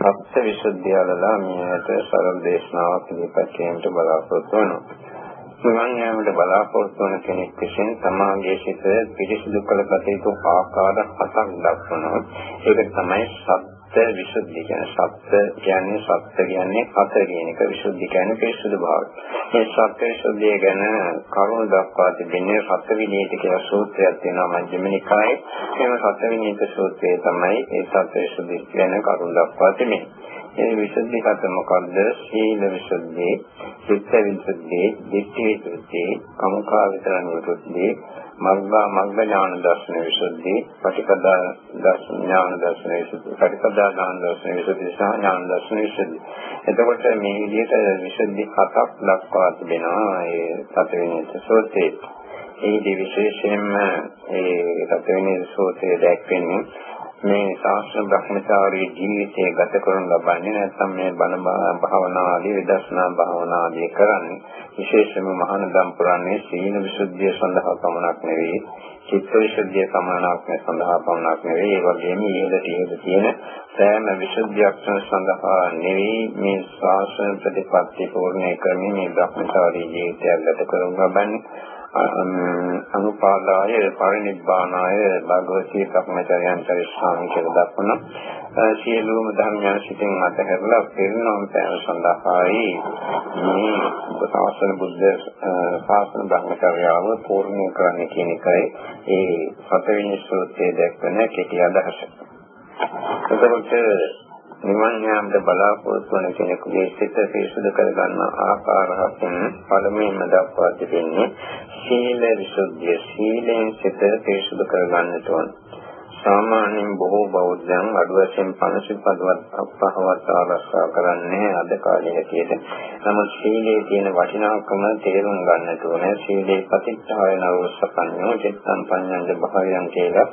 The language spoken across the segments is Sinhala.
සත්‍ය විසුද්ධියලලා මේකට සරල දේශනාවක් ඉදිරිපත් කිරීමට බලාපොරොත්තු වෙනවා. නිවන් යාමට බලාපොරොත්තු වන කෙනෙක් විසින් තමාගේ සිත පිරිසිදු කළ ගත ආකාර හතක් දක්වනවා. ඒක තමයි සත්‍ය විසුද්ධි කියන්නේ. සත්‍ය කියන්නේ සත්‍ය කියන්නේ හත කියන එක විසුද්ධි කියන්නේ පිරිසිදු භාවය. මේ සත්‍ය විසුද්ධිය ගැන කරුණු දක්වා තිබෙන්නේ සත්‍ය විනීත කියලා සූත්‍රයක් තියෙනවා මජ්ක්‍ධිම නිකායේ. මේ සත්‍ය විනීත සූත්‍රය තමයි ඒ සත්‍ය විසුද්ධිය ගැන කරුණු දක්වා තිබෙන්නේ. ඒ විසුද්ධි කත මොකද්ද? සීල විසුද්ධි, චිත්ත විසුද්ධි, ditthi විසුද්ධි, කමුඛා විතරණ විසුද්ධි, මග්ගා මග්ග ඥාන දර්ශන විසුද්ධි, පටිපදා දර්ශන ඥාන දර්ශන විසුද්ධි, පටිපදා ඥාන දර්ශන විසුද්ධි සහ ඥාන දර්ශන විසුද්ධි. එතකොට මේ විදිහට විසුද්ධි හතක් දක්වා තිබෙනවා ඒ සතවෙනි සූත්‍රයේ. ඒදී විශේෂයෙන්ම ඒ සතවෙනි සූත්‍රයේ දැක්වෙන්නේ මේ ශාස්ත්‍ර බ්‍රහ්මචාරී ජීවිතය ගත කරන ලබන්නේ නැත්නම් මේ බණ භාවනා ආදී විදර්ශනා භාවනා ආදී කරන්නේ විශේෂයෙන්ම මහානදම් පුරන්නේ සීල විසුද්ධිය සඳහා පමණක් නෙවෙයි චිත්ත විසුද්ධිය සමානක් සඳහා පමණක් නෙවෙයි. ඒ වගේම ඊළඟට ඉහළ තියෙන සෑම විසුද්ධියක් සඳහා නෙවෙයි මේ ශාස්ත්‍ර ප්‍රතිපත්ති පූර්ණේ කරන්නේ මේ බ්‍රහ්මචාරී ජීවිතය ගත කරන ලබන්නේ. අනුපාදාය පරිනිබ්බානාය භගවතී භ්‍රමචර්යයන් පරිස්සාම කියලා දක්වන සියලුම ධර්මයන් සිටින් අතහැරලා පිරිනොම් පෑම සඳහායි මේ ශාසන බුද්ධ ශාසන භ්‍රමචර්යාව පූර්ණ කරන්න කියන එකයි ඒ සතවෙනි සූත්‍රයේ දක්වන කෙටි අදහස. එතකොට නිවන් යාමට බලාපොරොත්තු වන කෙනෙකුගේ සිත පිරිසුදු කරගන්න ආකාරයෙන් පළමුවෙන්ම දක්වා තිබෙන්නේ සීල විසුද්ධිය. සීලෙන් සිත පිරිසුදු කරගන්නට ඕන. සාමාන්‍යයෙන් බොහෝ බෞද්ධයන් අඩු වශයෙන් 50 පදවත් අපහවත් ආරක්ෂා කරන්නේ අද කාලේ හැටියට. නමුත් සීලේ තියෙන වටිනාකම තේරුම් ගන්නට ඕනේ. සීලේ ප්‍රතිත්ථාය නවසපඤ්ඤෝ චිත්තං පඤ්ඤං භාවයන් කියලා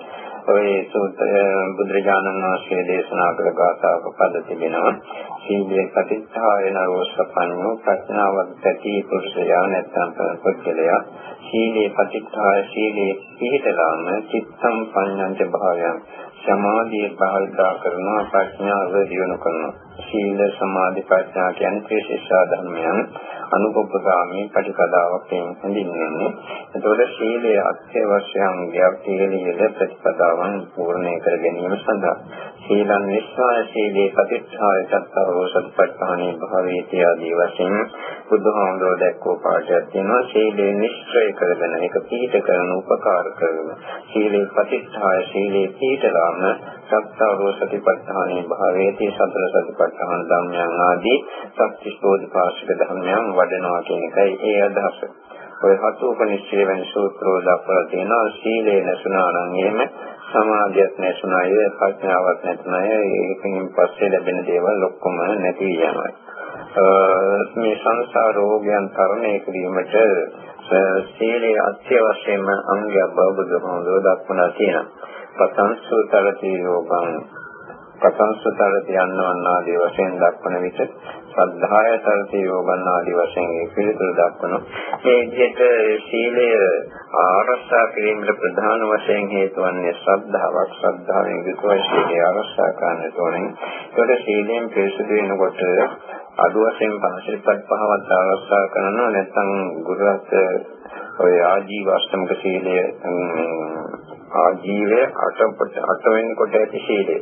ඔය සූත්‍ර බුදුරජාණන් වහන්සේ දේශනා කළ ගාථාවක පද තිබෙනවා. සීලේ ප්‍රතිස්ථායන රෝසපන්නෝ ප්‍රඥාවත් ඇති පුරුෂයා නැත්නම් පුද්ගලයා සීලේ ප්‍රතිස්ථාය සීලේ පිළිතලාම චිත්තම් පඤ්ඤංච භාවයන් සමාධිය භාවිතා කරනවා ප්‍රඥාව දියුණු කරනවා. සීල සමාධි ප්‍රඥා කියන ත්‍රිශිෂ්ඨා ධර්මයන් අනුකම්පගාමී ප්‍රතිපදාවක් වශයෙන් හඳුන්වන්නේ. එතකොට සීලය අත්‍යවශ්‍යංගයක් සීලයේද ප්‍රතිපදාවන් පූර්ණේ කර ගැනීම සඳහා සීලං විස්වාය සීලේ ප්‍රතිත්ථාය සත්තරෝ සත්පත්තානේ භාවේති ආදී වශයෙන් බුදුහාමුදුරුවෝ දැක්වූ පාඩයක් තියෙනවා. සීලේ නිශ්චය කරගෙන ඒක පිළිපිට කරන උපකාර කරන සීලේ ප්‍රතිත්ථාය සීලේ පිළිපිටලාම සත්තරෝ සතිපට්ඨානේ භාවේති සතර සතිපට්ඨාන ධර්මයන් ආදී සත්‍තිස්බෝධපාශික ධර්මයන් වඩනවා කියන එකයි ඒ අදහස. ඔය හතු උපනිශ්චය වෙන සූත්‍රවල දක්වලා තියෙනවා සීලේ නැසුණා නම් එහෙම සමාධියක් නැසුණාය ප්‍රඥාවක් නැතුණාය ඒකෙන් පස්සේ ලැබෙන දේවල් ඔක්කොම නැති යනවා. මේ සංසාර රෝගයන් තරණය කිරීමට සීලේ අත්‍යවශ්‍යම අංගයක් බව බුදුහාමුදුරුවෝ දක්වලා තියෙනවා. පතංසුතරති යෝගං පතංසුතරති යන්නවන්නාදී වශයෙන් දක්වන විට සද්ධාය තරති යෝගන් ආදී වශයෙන් ඒ පිළිතුරු දක්වනවා. මේ විදිහට සීලය ආරක්ෂා කිරීමට ප්‍රධාන වශයෙන් හේතු වන්නේ ශ්‍රද්ධාවක්. ශ්‍රද්ධාවෙන් යුතුව සීලය ආරක්ෂා කරන්නට ඕනේ. ඒකට සීලයෙන් පිරිසුදු වෙනකොට අඩු වශයෙන් 55ක් පහවත් ආරක්ෂා කරනවා නැත්නම් ගුරුත් ඔය ආජීව අෂ්ටමක සීලය ආජීවය අට අට වෙනකොට ඇති සීලය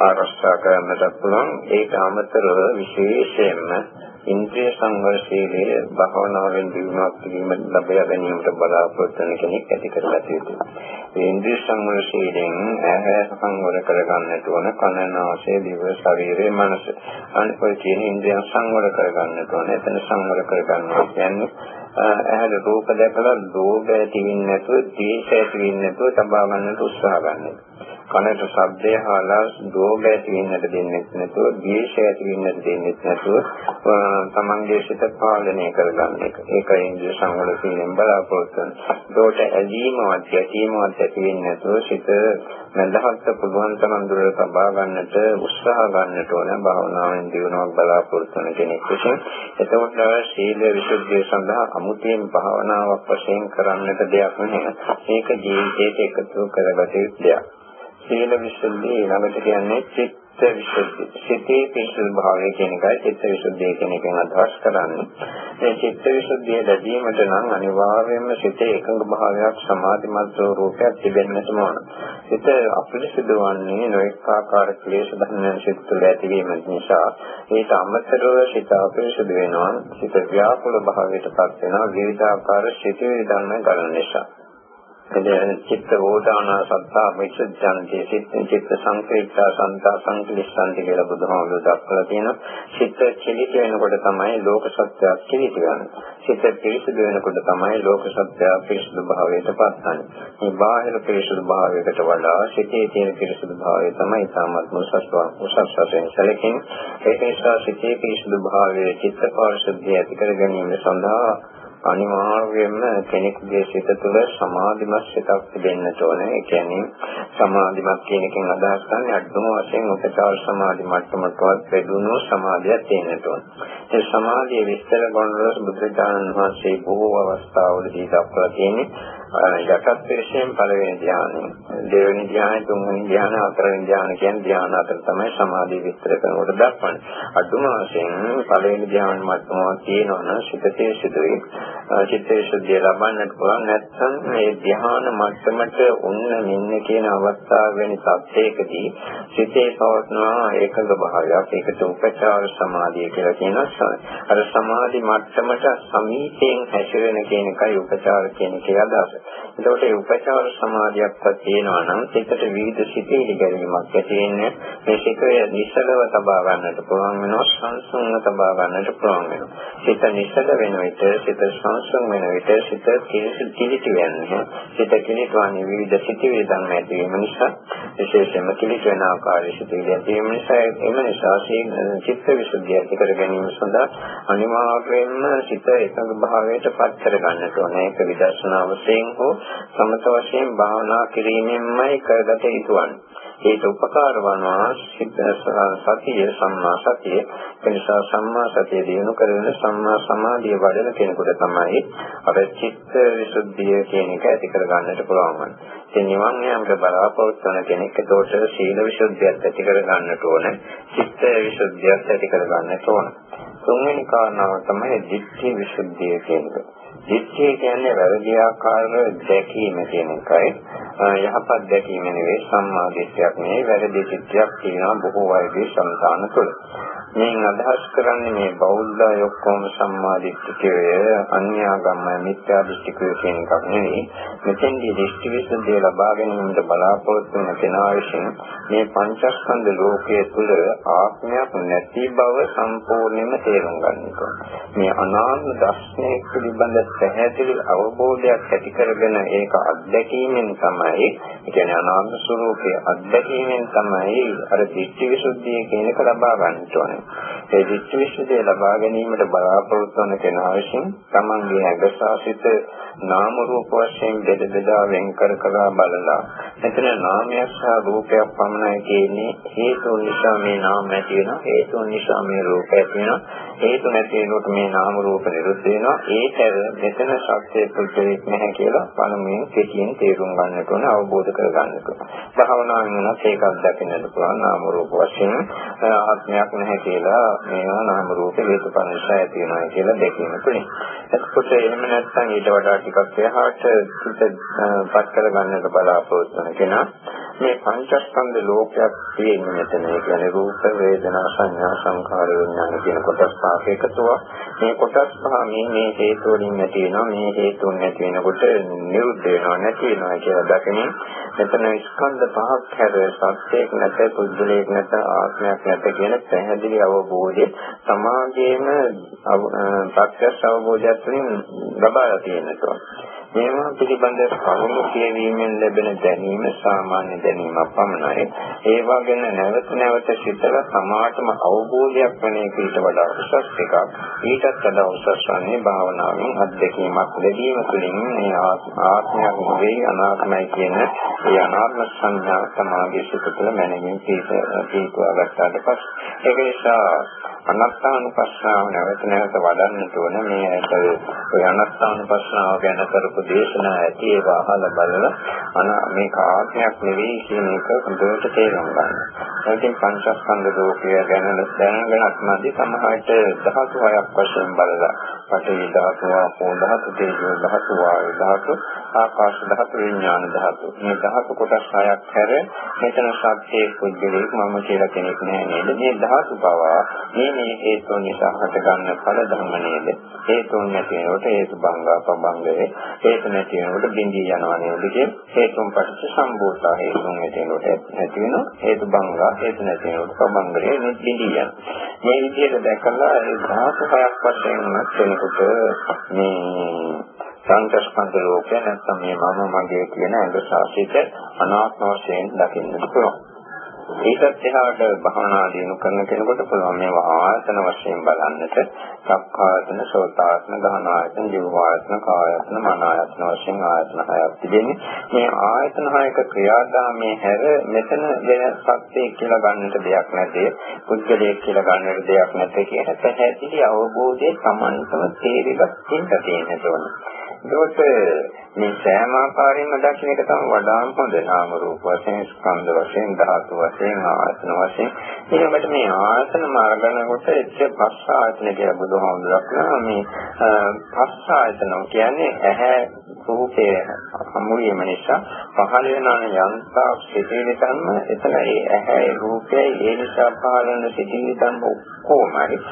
ආරක්ෂා කරන්නට පුළුවන් ඒක අමතරව විශේෂයෙන්ම ඉන්ද්‍රිය සංවර සීලය භවනාවෙන් දිනුවක් කිරීම ලැබෙය ගැනීමට බලාපොරොත්තු වෙන කෙනෙක් ඇති කරගත යුතුයි. මේ ඉන්ද්‍රිය සංවර සීලෙන් ඇහැ සංවර කරගන්නට ඕන කන නාසය දිව ශරීරය මනස. අනිත් ඔය කියන ඉන්ද්‍රියන් සංවර කරගන්නට ඕන. එතන සංවර කරගන්නවා කියන්නේ ඇහැට රූප දැකලා ලෝභය ඇති වෙන්නේ නැතුව, ද්වේෂය ඇති වෙන්නේ නැතුව තබා ගන්නට උත්සාහ ගන්න එක. කනට ශබ්දය අහලා රෝග ඇති වෙන්නට දෙන්නේ නැතුව, ද්වේෂය ඇති වෙන්නට දෙන්නේ නැතුව තමන්ගේ සිත පාලනය කරගන්න එක. ඒකයි ඉන්ද්‍රිය සංවර සීලෙන් බලාපොරොත්තු වෙන්නේ. ඒකට ඇලීමවත්, ගැටීමවත් ඇති වෙන්නේ නැතුව සිත නැදහත් පුළුවන් තරම් දුරට තබා ගන්නට උත්සාහ ගන්නට ඕන භාවනාවෙන් දිනුවක් බලාපොරොත්තු වෙන කෙනෙක් විසින්. එතකොට සීල විසුද්ධිය සඳහා අමුතියෙන් භාවනාවක් වශයෙන් කරන්නට දෙයක් නැහැ. මේක ජීවිතයට එකතු කරගත යුතු දෙයක්. සීල විසුද්ධිය ළඟට කියන්නේ චිත්ත චිත්ත විසුද්ධිය. සිතේ පිරිසුදු භාවය කියන එකයි චිත්ත විසුද්ධිය කියන එකෙන් අදහස් කරන්නේ. මේ චිත්ත විසුද්ධිය ලැබීමට නම් අනිවාර්යයෙන්ම සිතේ එකඟ භාවයක් සමාධිමත් ස්වરૂපයක් තිබෙන්නට ඕන. සිත අපිරිසුදු වන්නේ නොඑක ආකාර ක්ලේශ ධර්මයන් සිත තුළ ඇතිවීම නිසා ඒට අමතරව සිත අපිරිසුදු වෙනවා. සිත ව්‍යාකූල භාවයට පත් වෙනවා විවිධ ආකාර සිතේ ධර්ම ගන්න නිසා. චිත්ත වෝදාන සත්තා විචුද්ධන්ති චිත්ත චිත්ත සංකේත සන්තා සංකලිස්සන්ති කියලා බුදුහාමුදුරුවෝ දක්වලා තියෙනවා. චිත්ත චලිත වෙනකොට තමයි ලෝක සත්‍යය චලිත වෙන්නේ. චිත්ත පිරිසුදු වෙනකොට තමයි ලෝක සත්‍යය පිරිසුදු භාවයට පත්වන්නේ. මේ බාහිර පිරිසුදු භාවයකට වඩා සිතේ තියෙන පිරිසුදු භාවය තමයි සාමත් උසස් වශයෙන් සැලකෙන්නේ. ඒක නිසා සිතේ පිරිසුදු භාවයේ චිත්ත පාරිශුද්ධිය ඇති කර ගැනීම සඳහා අනිවාර්යයෙන්ම කෙනෙකුගේ සිත තුළ සමාධිමත් සිතක් තිබෙන්නට ඕනේ. ඒ කියන්නේ සමාධිමත් කියන එකෙන් අදහස් කරන්නේ අඩුම වශයෙන් උපචාර සමාධි මට්ටමකවත් වැඩුණු සමාධියක් තියෙන්නට ඕනේ. ඒ සමාධිය විස්තර කරනකොට බුදුරජාණන් වහන්සේ බොහෝ අවස්ථාවලදී දක්වලා තියෙන්නේ යටත් පිරිසෙන් පළවෙනි ධ්‍යානෙ, දෙවෙනි ධ්‍යානෙ, තුන්වෙනි ධ්‍යානෙ, හතරවෙනි ධ්‍යානෙ කියන ධ්‍යාන අතර තමයි සමාධිය විස්තර කරනකොට දක්වන්නේ. අඩුම වශයෙන් පළවෙනි ධ්‍යාන මට්ටමක් තියෙනවනම් සිතේ සිදුවේ චිත්තේ ශුද්ධිය ලබන්නට පුළුවන් නැත්නම් මේ ධ්‍යාන මට්ටමට උන්න මෙන්න කියන අවස්ථාව වෙන සත්‍යයකදී සිතේ පවත්නවා ඒකඟ භාවයක් ඒකට උපචාර සමාධිය කියලා කියනවා අර සමාධි මට්ටමට සමීපයෙන් හැසිරෙන කියන එකයි උපචාර කියන එකේ අදහස. එතකොට මේ උපචාර සමාධියක්වත් තියෙනවා නම් සිතට විවිධ සිතේලි ගැනීමක් ඇති වෙන්නේ මේ සිතේ නිසලව තබා ගන්නට පුළුවන් වෙනවා සංසුන්ව තබා ගන්නට පුළුවන් වෙනවා. සිත නිසල වෙන විට සිත සංසම් වෙන විට සිත කිලිටි වෙන්නේ. සිත කිලිටවන්නේ විවිධ සිතිවිලි ධර්ම ඇතිවීම නිසා විශේෂයෙන්ම කිලිට වෙන ආකාරයේ සිතිවිලි ඇතිවීම නිසා එම නිසා චිත්ත විසුද්ධිය ඇති කර ගැනීම සඳහා අනිවාර්යයෙන්ම සිත එකඟ භාවයට පත් කර ගන්නට ඕනේ. ඒක විදර්ශනා වශයෙන් හෝ සමත වශයෙන් භාවනා කිරීමෙන්මයි කරගත යුතුවන්නේ. ඒක උපකාර වනවා සතිය සම්මා සතිය එනිසා සම්මා සතිය දිනු කරගෙන සම්මා සමාධිය වඩන කෙනෙකුට තමයි අර චිත්ත විසුද්ධිය කියන එක ඇති කර ගන්නට පුළුවන් වන්නේ. ඉතින් නිවන් යාමට බලාපොරොත්තු වන කෙනෙක් ඒතකොට සීල විසුද්ධියත් ඇති කර ගන්නට ඕන. චිත්ත විසුද්ධියත් ඇති කර ගන්නට ඕන. තුන්වෙනි කාරණාව තමයි ධිට්ඨි විසුද්ධිය කියන එක. දිට්ඨිය කියන්නේ වැරදි ආකාරව දැකීම කියන එකයි. යහපත් දැකීම නෙවෙයි සම්මා දිට්ඨියක් නෙවෙයි වැරදි දිට්ඨියක් තියෙනවා බොහෝ අයගේ సంతාන තුළ. මේන් අදහස් කරන්නේ මේ බෞද්ධය ඔක්කොම සම්මාදිට්ඨිකය අන්‍යාගම මිත්‍යා දෘෂ්ටිකය කියන එකක් නෙවෙයි. මෙතෙන්දී දෘෂ්ටි විසුද්ධිය ලබා ගැනීමට බලාපොරොත්තු වෙන කෙනා විසින් මේ පංචස්කන්ධ ලෝකයේ තුල ආත්මයක් නැති බව සම්පූර්ණයෙන්ම තේරුම් ගන්න මේ අනාත්ම දර්ශනය පිළිබඳ පැහැදිලි අවබෝධයක් ඇති කරගෙන ඒක අත්දැකීමෙන් තමයි ඒ කියන්නේ අනාත්ම ස්වરૂපයේ අත්දැකීමෙන් තමයි අර දෘෂ්ටි විසුද්ධිය කියන එක ලබා ගන්න ඕනේ. ඒ දිට්ඨි විශ්වාසය ලබා ගැනීමට බලාපොරොත්තු වන කෙනා විසින් තමන්ගේ ඇඟසාසිත නාම රූප වශයෙන් බෙද බෙදා වෙන් කර කර බලලා එතන නාමයක් සහ රූපයක් පමණයි කියන්නේ. හේතු නිසා මේ නාම ඇති වෙනවා. හේතු නිසා මේ රූප ඇති වෙනවා. හේතු නැති වෙනකොට මේ නාම රූප නිරුද්ධ වෙනවා. ඒතර මෙතන සත්‍ය පුද්ගලික නැහැ කියලා පළමුවෙන් කෙටියෙන් තේරුම් ගන්නට ඕන අවබෝධ කර ගන්නට ඕන. භාවනාවෙන් වෙනත් ඒකක් දකින්නට පුළුවන් නාම රූප වශයෙන්. ආත්මයක් නැහැ කියලා මේවා නාම රූප හේතුඵල නිසා ඇති වෙනවා කියලා දැකීම තුළින්. එතකොට එහෙම නැත්නම් ඊට වඩා ටිකක් එහාට පිටපත් කර ගන්නට බලාපොරොත්තු වෙන කෙනා මේ පංචස්කන්ධ ලෝකයක් තියෙන මෙතන ඒ කියන්නේ රූප වේදනා සංඥා සංඛාර විඥාන කියන කොටස් පහක එකතුවක්. මේ කොටස් පහ මේ මේ හේතු වලින් නැති වෙනවා මේ හේතුන් නැති වෙනකොට නිරුද්ධ වෙනවා නැති වෙනවා කියලා දකිනින් මෙතන ස්කන්ධ පහක් හැර සත්‍යයක් නැත පුද්ගලයෙක් නැත ආත්මයක් නැත කියන පැහැදිලි අවබෝධය සමාජයේම ප්‍රත්‍යක්ෂ අවබෝධයක් තුළින් ලබා තියෙනවා. මේවා පිළිබඳ කරුණු කියවීමෙන් ලැබෙන දැනීම සාමාන්‍ය දැනීමක් පමණයි. ඒවා ගැන නැවත නැවත සිතලා සමාජම අවබෝධයක් වෙන එක ඊට වඩා උසස් එකක්. ඊටත් වඩා උසස් වන්නේ භාවනාවෙන් අත්දැකීමක් ලැබීම තුළින් මේ ආත්මයක් නෙවෙයි අනාත්මයි කියන ඒ අනාත්ම සංඥා සමාගයේ සිත තුළ මැනවින් පිටුවා ගන්නට පස්සේ ඒක නිසා අනත්තානුපස්සනාව නැවත නැවත වඩන්නට ඕන මේ ඇට ඔය අනත්තානුපස්සනාව ගැන කරපු දේශනා ඇති ඒවා අහලා බලලා අන මේක ආත්මයක් නෙවෙයි කියන එක හොඳට තේරුම් ගන්න. ඒකෙන් පංචස්කන්ධ ලෝකය ගැන දැනගෙනත් නැති සමහරට ධාතු හයක් වශයෙන් බලලා පඨවි ධාතු, ආපෝ ධාතු, තේජෝ ධාතු, වායු ධාතු, ආකාශ ධාතු, විඥාන ධාතු. මේ ධාතු කොටස් හයක් හැර මෙතන සත්‍යයේ පුද්ගලෙක් මම කියලා කෙනෙක් නෑ නේද? මේ ධාතු බව මේ මේ හේතුන් නිසා හටගන්න ඵල ධර්ම නේද? හේතුන් නැති වෙනකොට හේතු බංගා පබංගයේ හේතු නැති වෙනකොට බින්දී යනවා නේද කිය හේතුන් පස්සේ සම්බෝධා හේතුන් නැති වෙනකොට නැති වෙනවා හේතු බංගා හේතු නැති වෙනකොට පබංගයේ බින්දී යනවා. මේ විදිහට දැකලා ඒ ධාතු හයක් වශයෙන් වෙනකොට මේ සංකස්පන්ද ලෝකය නැත්නම් මේ මම මගේ කියන ඇඟ සාසිත අනාත්ම වශයෙන් දකින්නට පුළුවන්. ඒකත් එහාට භවනා දිනු කරන කෙනෙකුට පුළුවන් මේවා ආයතන වශයෙන් බලන්නට සක්කායතන, සෝතායතන, ගහනායතන, ජීවායතන, කායයතන, මනායතන වශයෙන් ආයතන හයක් තිබෙන්නේ. මේ ආයතන හයක ක්‍රියාදාමයේ හැර මෙතන වෙන සත්‍යය කියලා ගන්නට දෙයක් නැතේ, පුද්ගලයෙක් කියලා ගන්නට දෙයක් නැතේ කියන පැහැදිලි අවබෝධය Tamanටම තේරිගත් තියෙන්න ඕනේ. ඒකට මේ සෑම ආකාරයෙන්ම දකින්න එක තමයි වඩාම හොඳ. නාම රූප වශයෙන් ස්කන්ධ වශයෙන් ධාතු වශයෙන් ආයතන වශයෙන්. ඊළඟට මේ ආයතන මාර්ගන කොට එච්ච පස්ස ආයතන කියලා බුදුහාමුදුරුවෝ කියනවා මේ පස්ස ආයතන කියන්නේ ඇහැ රූපේ සමුලියම නිසා පහළ වෙන යන්තා සිටින ධර්ම එතන ඒ ඇහැ රූපයයි ඒ නිසා පහළ වෙන සිටින ධර්ම කොහොමයි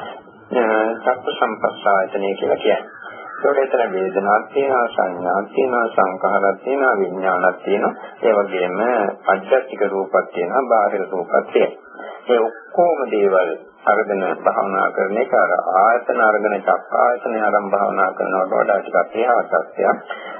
චක්ක සම්පස්සායතනය කියලා කියන්නේ. ඒකට එතන වේදනාවක් තියෙනවා සංඥාවක් තියෙනවා සංඛාරයක් තියෙනවා විඥානයක් තියෙනවා. ඒ වගේම අධ්‍යාත්මික රූපයක් තියෙනවා බාහිර රූපයක් තියෙනවා. මේ ඔක්කොම දේවල් අරගෙන භාවනා කරන එක අර ආයතන අරගෙන චක්ක ආයතන ආරම්භ භාවනා කරනවට වඩා ටිකක් එහාටක්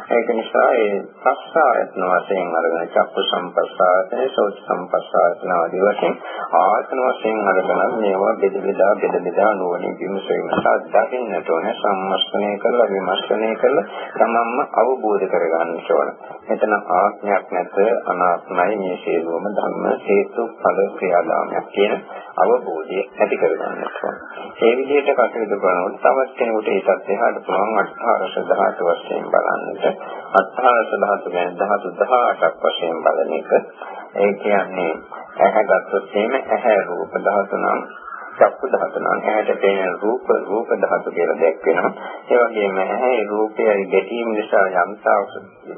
ඒක නිසා ඒ පස්ස ආයතන වශයෙන් අරගෙන චක්කු සම්පස්සායතන, සෝත සම්පස්සායතන ආදී වශයෙන් ආයතන වශයෙන් අරගෙන මේවා බෙද බෙදා බෙද බෙදා නුවණින් විමසීම සාධකින්නට ඕනේ සම්මස්තනය කරලා විමර්ශනය කරලා තමන්ම අවබෝධ කරගන්න ඕන. මෙතන ආත්මයක් නැත අනාත්මයි මේ සියලුම ධර්ම හේතු ඵල ක්‍රියාදාමයක් කියන අවබෝධය ඇති කරගන්න ඕන. ඒ විදිහට කටයුතු කරනකොට තවත් කෙනෙකුට ඒකත් එහාට පුළුවන් අට්ඨාරස ධාතු වශයෙන් බලන්නට අත්හාරස ධාතු ගැන ධාතු 18ක් වශයෙන් බලන එක. ඒ කියන්නේ ඇහැ ගත්තොත් එහෙම ඇහැ රූප ධාතු නම් චක්කු ධාතු නම් ඇහැට පෙනෙන රූප රූප ධාතු කියලා දැක්වෙනවා. ඒ වගේම ඇහැ රූපයයි ගැටීම නිසා යම්තාවක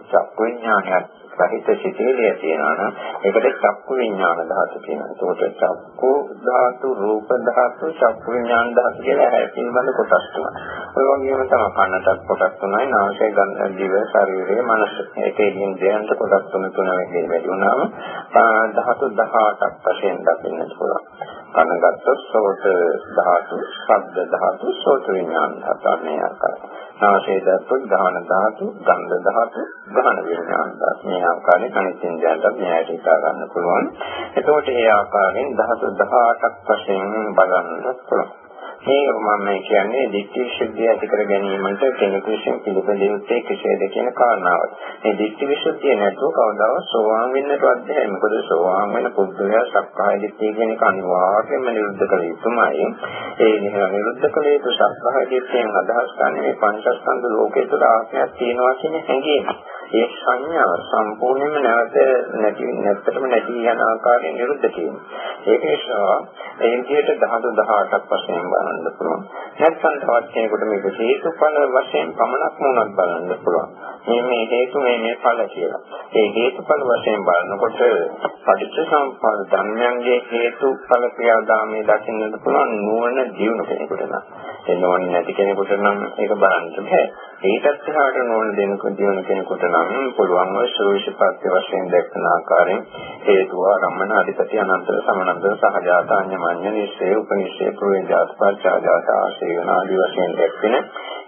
චක්කු විඥානයක් සහිත සිතේලිය තියෙනවා නම් ඒකට චක්කු විඥාන ධාතු කියනවා. ඒකට චක්කු ධාතු, රූප ධාතු, චක්කු විඥාන ධාතු කියලා හැය පිළිබඳ කොටස් තුනක්. ඒ වගේම තමයි කනටත් කොටස් තුනයි, නාසය, ගන්ධ, දිව, ශරීරය, මනස. ඒකේ ඉන්ද්‍රයන්ට කොටස් තුන තුන වෙන්නේ වැඩි වුණාම ධාතු 18ක් වශයෙන් දකින්නට පුළුවන්. කන ගත්තොත් සෝත ධාතු, ශබ්ද ධාතු, සෝත විඥාන ධාතු මේ ආකාරයි. නාසයේ ධාතු, ගාහන ධාතු, ගන්ධ ධාතු, ගාහන විඥාන ධාතු. මේ ආකාරයෙන් අනිත් ඉන්ද්‍රයන්ට න්යායට හිතා ගන්න පුළුවන්. එතකොට මේ ආකාරයෙන් ධාතු 18ක් වශයෙන් බලන්න පුළුවන්. මේ මම කියන්නේ දිට්ඨි විසුද්ධිය ඇති කර ගැනීමට කෙනෙකු විසින් පිළිපදිය යුත්තේ කෙසේද කියන කාරණාව. මේ දිට්ඨි විසුද්ධිය නැතුව කවදාවත් සෝවාන් වෙන්නට බැහැ. මොකද සෝවාන් වෙන පුද්ගලයා සක්කාය දිට්ඨිය කියන එක අනිවාර්යයෙන්ම නිරුද්ධ කළ යුතුමයි. ඒ නිරුද්ධ කළ යුතු සක්කාය දිට්ඨියෙන් අදහස් ගන්න මේ පංචස්කන්ධ ලෝකයේ තුල ආත්මයක් තියෙනවා කියන හැඟීම. ඒ සංඥාව සම්පූර්ණයෙන්ම නැවත නැති නැත්තටම නැති යන ආකාරයෙන් නිරුද්ධ කිරීම. ඒක නිසා ඒ විදිහට 10 18ක් වශයෙන් බලන්න බලන්න පුළුවන්. නැත්නම් තවත් කෙනෙකුට මේක හේතුඵල වශයෙන් පමණක් මොනක් බලන්න පුළුවන්. මේ මේ හේතු මේ මේ ඵල කියලා. ඒ හේතුඵල වශයෙන් බලනකොට පටිච්චසමුප්පාද ධර්මයන්ගේ හේතුඵල ක්‍රියාදාමයේ දකින්නට පුළුවන් නුවණ ජීවන කෙනෙකුට නම්. ඒ නුවණ නැති කෙනෙකුට නම් ඒක බලන්න බෑ. ඒකත් එහාට නුවණ දෙනකොට ජීවන කෙනෙකුට නම් පුළුවන් ඔය ශ්‍රෝෂිපත්‍ය වශයෙන් දැක්කන ආකාරයෙන් හේතුව රම්මන අධිපති අනන්තර සමනන්තර සහජාත අඤ්ඤමඤ්ඤ නිශ්චය උපනිශ්චය ප්‍රවේදාස්පද පච්චාජාත ආශේවන ආදී වශයෙන් දැක්වෙන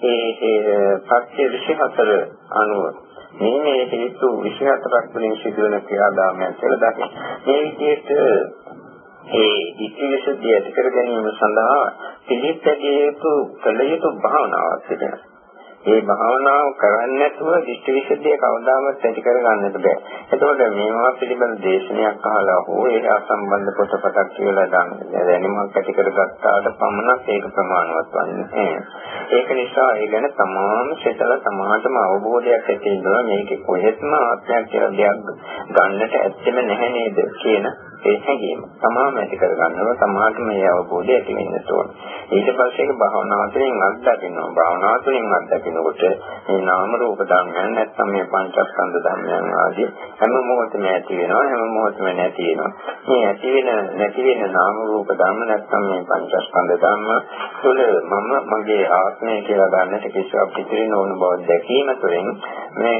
ඒ ඒ පත්‍ය 24 අනුව මේ මේ හේතු 24ක් වලින් සිදුවන ක්‍රියාදාමයන් කියලා දකින්න. මේ විදිහට ඒ ඉතිවිසුද්ධිය ඇති කර ගැනීම සඳහා පිළිපැදිය යුතු කළ යුතු භාවනාවක් තිබෙනවා. ඒ භාවනාව කරන්නේ නැතුව දිෂ්ඨි විසුද්ධිය කවදාවත් ඇති කරගන්නට බෑ. එතකොට මේවා පිළිබඳ දේශනයක් අහලා හෝ ඒ සම්බන්ධ පොතපතක් කියලා දැනීමක් ඇති කරගත්තාට පමණක් ඒක ප්‍රමාණවත් වන්නේ නැහැ. ඒක නිසා ඒ ගැන තමාම සිතලා තමාටම අවබෝධයක් ඇති වෙනවා මේක කොහෙත්ම ආත්මයක් කියලා දෙයක් ගන්නට ඇත්තෙම නැහැ නේද කියන ඒ හැඟීම තමාම ඇති කරගන්නවා තමාට මේ අවබෝධය ඇති වෙන්න ඕන. ඊට පස්සේ ඒක භාවනාව තුළින් අත්දකින්නවා. භාවනාව තුළින් අත්දකින්නකොට මේ නාම රූප ධර්මයන් නැත්නම් මේ පංචස්කන්ධ ධර්මයන් ආදී හැම මොහොතෙම ඇති වෙනවා හැම මොහොතෙම නැති වෙනවා. මේ ඇති වෙන නැති වෙන නාම රූප ධර්ම නැත්නම් මේ පංචස්කන්ධ ධර්ම තුළ මම මගේ ආත්මය කියලා ගන්නට කිසිවක් පිටින් නොවන බව දැකීම තුළින් මේ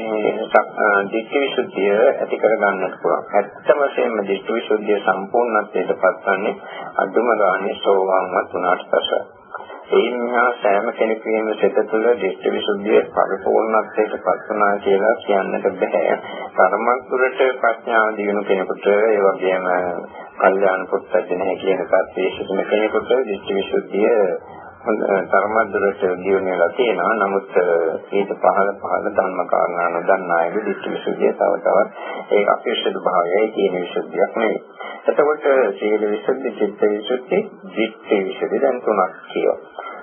දිට්ඨි විසුද්ධිය ඇති කරගන්නට පුළුවන්. ඇත්ත වශයෙන්ම දිට්ඨි විසුද්ධිය විද්‍ය සම්පූර්ණත්වයට පත්වන්නේ අදුම ගානේ සෝවාන්වත් වුණාට පස්සයි. ඒ නිසා සෑම කෙනෙකුගේම සිත තුළ දිට්ඨි විසුද්ධිය පරිපූර්ණත්වයට පත් වුණා කියලා කියන්නට බෑ. කර්මක් තුරට ප්‍රඥාව දිනු කෙනෙකුට ඒ වගේම කල්යාණ පුත්‍ත්‍ය නැහැ කියන කත් කෙනෙකුට දිට්ඨි විසුද්ධිය ධර්මද්දරට දියුණුවලා තියෙනවා. නමුත් ඊට පහළ පහළ ධර්ම කාරණා නොදන්නා අය දිට්ඨිවිසුද්ධිය තව තවත් ඒක අපේක්ෂිත භාවයයි කියන විසුද්ධියක් නෙවෙයි. එතකොට සීල විසුද්ධි, චිත්ත විසුද්ධි, දිට්ඨි විසුද්ධි දැන් තුනක් කියනවා.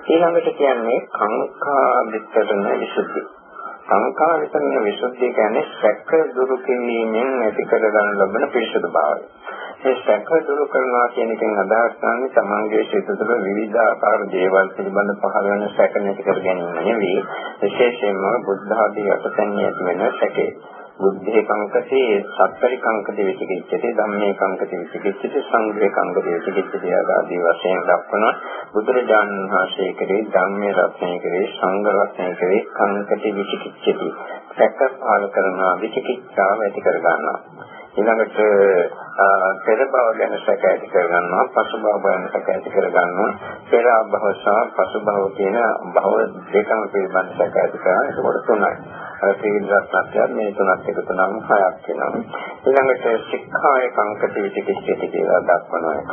ඊළඟට කියන්නේ කාංකා විතරන විසුද්ධි. සංඛාර විතරන විසුද්ධිය කියන්නේ සැක දුරු කිරීමෙන් ඇති කරගන්න ලබන පිරිසුදු භාවය. මේ සැක දුරු කරනවා කියන එකෙන් අදහස් කරන්නේ තමන්ගේ සිත තුළ විවිධාකාර දේවල් පිළිබඳ පහළ වෙන සැක නැති කර ගැනීම නෙවෙයි. විශේෂයෙන්ම බුද්ධ ආදී අටතන්නේ වෙන සැකේ. බුද්ධේ කංකසේ සත්තරි කංකසේ විචිකිච්ඡති ධම්මේ කංකසේ විචිකිච්ඡති සංඝේ කංකසේ විචිකිච්ඡති ආදී වශයෙන් දක්වන බුදුරජාණන් වහන්සේ කෙරේ ධම්මේ රත්නය කෙරේ සංඝ රත්නය කෙරේ කංකසේ විචිකිච්ඡති. සැක පාල කරනවා විචිකිච්ඡාව ඇති කර ගන්නවා. ඊළඟට පෙර භව ගැන සැක ඇති කරගන්නවා පසු භව ගැන සැක ඇති කරගන්නවා. පෙර භව සහ පසු භව කියන භව දෙකම පිළිබඳ සැක ඇති කරනවා. ඒකවල තුනයි. අර තීන්දුවක් මේ තුනත් එකතු නම් හයක් වෙනවා. ඊළඟට ශික්ෂාය කංකති විචිකිච්ඡති කියලා දක්වන එකක්.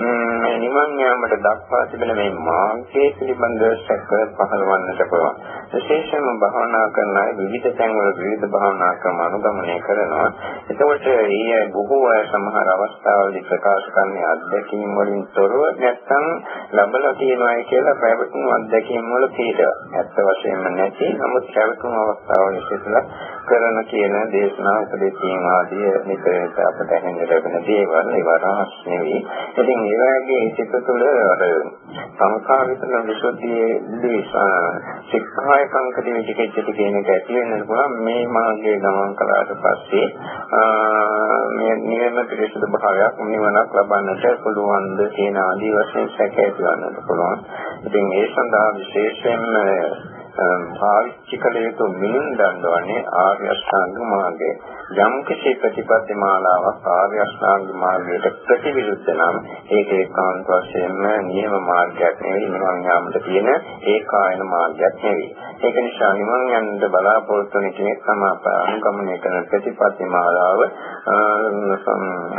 මේ නිවන් යාමට දක්වා තිබෙන මේ මාර්ගයේ පිළිබඳ සැක පහළවන්නට පුළුවන්. විශේෂයෙන්ම භාවනා කරන අය විවිධ තැන්වල විවිධ භාවනා ක්‍රම අනුගමනය කරනවා. එතකොට එතකොට ඊයේ බොහෝ අය සමහර අවස්ථාවලදී ප්‍රකාශ කරන්නේ අත්දැකීම් වලින් තොරව නැත්නම් ලැබලා තියෙනවායි කියලා පැවතුණු අත්දැකීම් වල පිළිද. ඇත්ත වශයෙන්ම නැති. නමුත් පැවතුණු අවස්ථාවල ඉස්සෙල්ලා කරන කියන දේශනා උපදේශීන් ආදී නිතර අපට ඇහෙන්න ලැබෙන දේවල් ඒවා රහස් නෙවෙයි. ඉතින් ඒ වගේ සිත තුළ අර සංඛාර විතරන විසුද්ධියේදී සික්ඛාය කංකදී විචිකිච්ඡති කියන එක ඇති වෙන්න පුළුවන් මේ මාර්ගයේ ගමන් කළාට පස්සේ මේ නිවන පිළිසුදු භාවයක් නිවනක් ලබන්නට පුළුවන්ද කියන ආදී වශයෙන් සැක ඇති ගන්නට පුළුවන්. ඉතින් ඒ සඳහා විශේෂයෙන්ම පාවිච්චි කළ යුතු මිනින් දඬවන්නේ ආර්ය අෂ්ටාංග මාර්ගය. යම් කිසි ප්‍රතිපත්ති මාලාවක් ආර්ය අෂ්ටාංග මාර්ගයට ප්‍රතිවිරුද්ධ නම් ඒක ඒකාන්ත වශයෙන්ම නියම මාර්ගයක් නෙවෙයි නිවන් යාමට තියෙන ඒකායන මාර්ගයක් නෙවෙයි. ඒක නිසා නිවන් යන්න බලාපොරොත්තු වෙන කෙනෙක් තමයි අනුගමනය කරන ප්‍රතිපත්ති මාලාව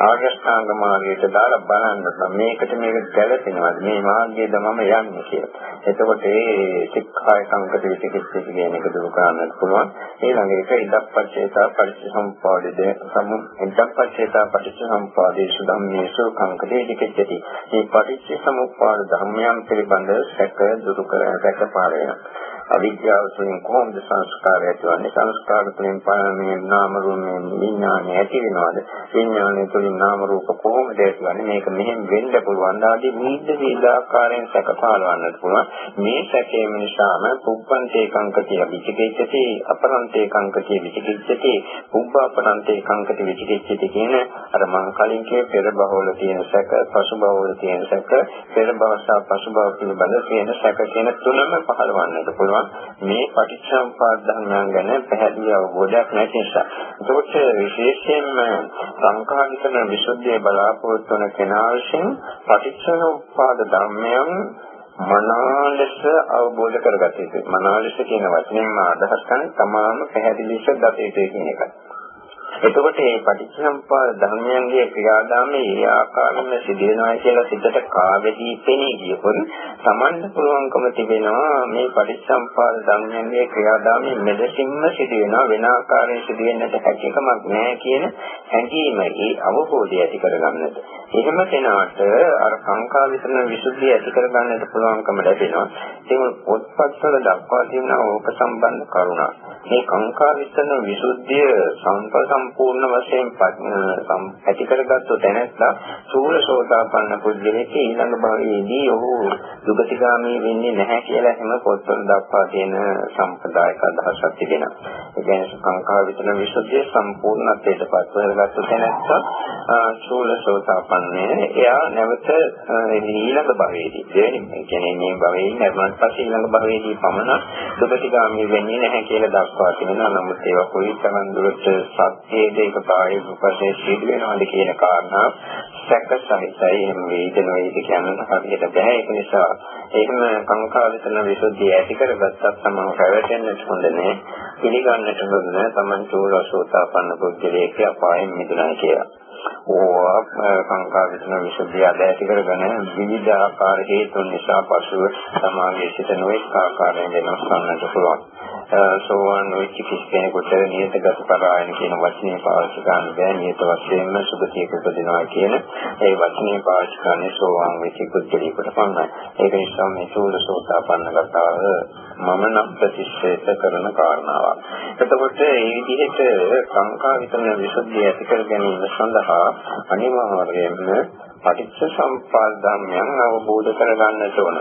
ආර්ය අෂ්ටාංග මාර්ගයට දාලා බලන්න මේකට මේක ගැලපෙනවද මේ මාර්ගයේද මම යන්නේ කියලා. එතකොට ඒ සික්ඛාය සංකත විචිකිච්ඡා කියන එක දුරු කරන්නත් පුළුවන්. ඊළඟ එක ඉදප්පච්චේතා පරිච්ඡසම්පාදෙද සමු ඉදප්පච්චේතා පරිච්ඡසම්පාදේසු ධම්මේසු කංකදේ විචිකිච්ඡති. මේ පරිච්ඡසමුප්පාද ධර්මයන් පිළිබඳ සැක දුරු කර සැක පාරය. අවිද්‍යාව තුළින් කොහොමද සංස්කාරය ඇතිවන්නේ සංස්කාර තුළින් පාරමී නාම රූපේ විඥානය ඇති වෙනවද? විඥානය තුළින් නාම රූප කොහොමද ඇතිවන්නේ මේක මෙහෙම වෙන්න පුළුවන්. ආදී විවිධ විවිධ ආකාරයෙන් සැකපාලවන්නට පුළුවන්. මේ සැකේම නිසාම පුබ්බන්තේ කංකතිය විචිකිච්ඡති අපරන්තේ කංකතිය විචිකිච්ඡති පුබ්බාපරන්තේ කංකති විචිකිච්ඡති කියන අර මං කලින් කිය පෙර බහවල තියෙන සැක පසු බහවල තියෙන සැක පෙර බව සහ පසු බව පිළිබඳ තියෙන සැක කියන තුනම පහළවන්නට පුළුවන්. පුළුවන් මේ පටිච්චසමුපාද ධර්මයන් ගැන පැහැදිලි අවබෝධයක් නැති නිසා. ඒකෝට විශේෂයෙන්ම සංඛාරිකන විසුද්ධිය බලාපොරොත්තු වන කෙනා විසින් පටිච්චසමුපාද ධර්මයන් මනාලෙස අවබෝධ කරගත යුතුයි. මනාලෙස කියන වචනයෙන් අදහස් කරන්නේ තමාම පැහැදිලිව දත යුතුයි කියන එකයි. එතකොට මේ පටිච්චසමුප්පාද ධර්මයන්ගේ ක්‍රියාදාමයේ ඒ ආකාරයෙන්ම සිදුවෙනවා කියලා සිතට කාවැදී පෙනී ගියොත් Tamanට පුළුවන්කම තිබෙනවා මේ පටිච්චසම්පාද ධර්මයන්ගේ ක්‍රියාදාමයේ මෙලෙසින්ම සිදුවෙනවා වෙන ආකාරයෙන් සිදුවෙන්නට හැකියාවක් නැහැ කියන හැඟීම ඒ අවබෝධය ඇති කරගන්නට. එහෙම කෙනාට අර සංකා විතරන විසුද්ධිය ඇති කරගන්නට පුළුවන්කම ලැබෙනවා. ඒක පොත්පත්වල දක්වා තියෙන ඕක සම්බන්ධ කරුණා. මේ සංකා විතරන විසුද්ධිය සම්ප සම්පූර්ණ වශයෙන් ඇති කරගත්තු තැනැත්තා සූරසෝතාපන්න පුද්ගලෙක් ඊළඟ භවයේදී ඔහු දුගතිගාමී වෙන්නේ නැහැ කියලා හැම පොත්වල දක්වා තියෙන සම්ප්‍රදායික අදහසක් තිබෙනවා. ඒ කියන්නේ සංකා විතරන විසුද්ධිය සම්පූර්ණත්වයට පත් කරගත්තු තැනැත්තා සූරසෝතාපන්නේ එයා නැවත ඊළඟ භවයේදී දෙවෙනි කියන්නේ මේ භවයේ නැරුණාට පස්සේ ඊළඟ භවයේදී පමණ දුගතිගාමී වෙන්නේ නැහැ කියලා දක්වා තිබෙනවා. නමුත් ඒවා කොයි තරම් දුරට සත්‍යයේද ඒක ප්‍රායෝගික වශයෙන් සිදු වෙනවද කියන කාරණා සැක සහිතයි එහෙම වේද නොවේද කියන හරියට බෑ. ඒක නිසා එහෙම සංකාලිතන විසුද්ධිය ඇති කරගත්තත් තමන් පැවැටෙන්නට හොඳ නෑ. පිළිගන්නට හොඳ නෑ. තමන් චෝරසෝතාපන්න පුද්ගලයෙක් අපායෙන් මිදුණා කියලා. ඕවා සංකා විසන විසුද්ධිය ඇති කරගෙන විවිධ ආකාර හේතුන් නිසා පසුව සමාගයේ සිට නොඑක ආකාරයෙන් වෙනස් කරන්නට පුළුවන්. සෝවාන් වෙච්ච කෙනෙකුට නියතගත පරායන කියන වචනේ පාවිච්චි කරන්න බෑ. නියත වශයෙන්ම සුගතියක උපදිනවා කියන ඒ වචනේ පාවිච්චි කරන්නේ සෝවාන් වෙච්ච පුද්ගලයෙකුට පමණයි. ඒක නිසා මේ සූරසෝතාපන්න කතාව මම නම් ප්‍රතික්ෂේප කරන කාරණාවක්. එතකොට මේ විදිහට සංකා විතරන විසුද්ධිය ඇති කර ගැනීම සඳහා අනිවාර්යයෙන්ම පටිච්ච සම්පදාය ධර්මයන් අවබෝධ කරගන්නට ඕන.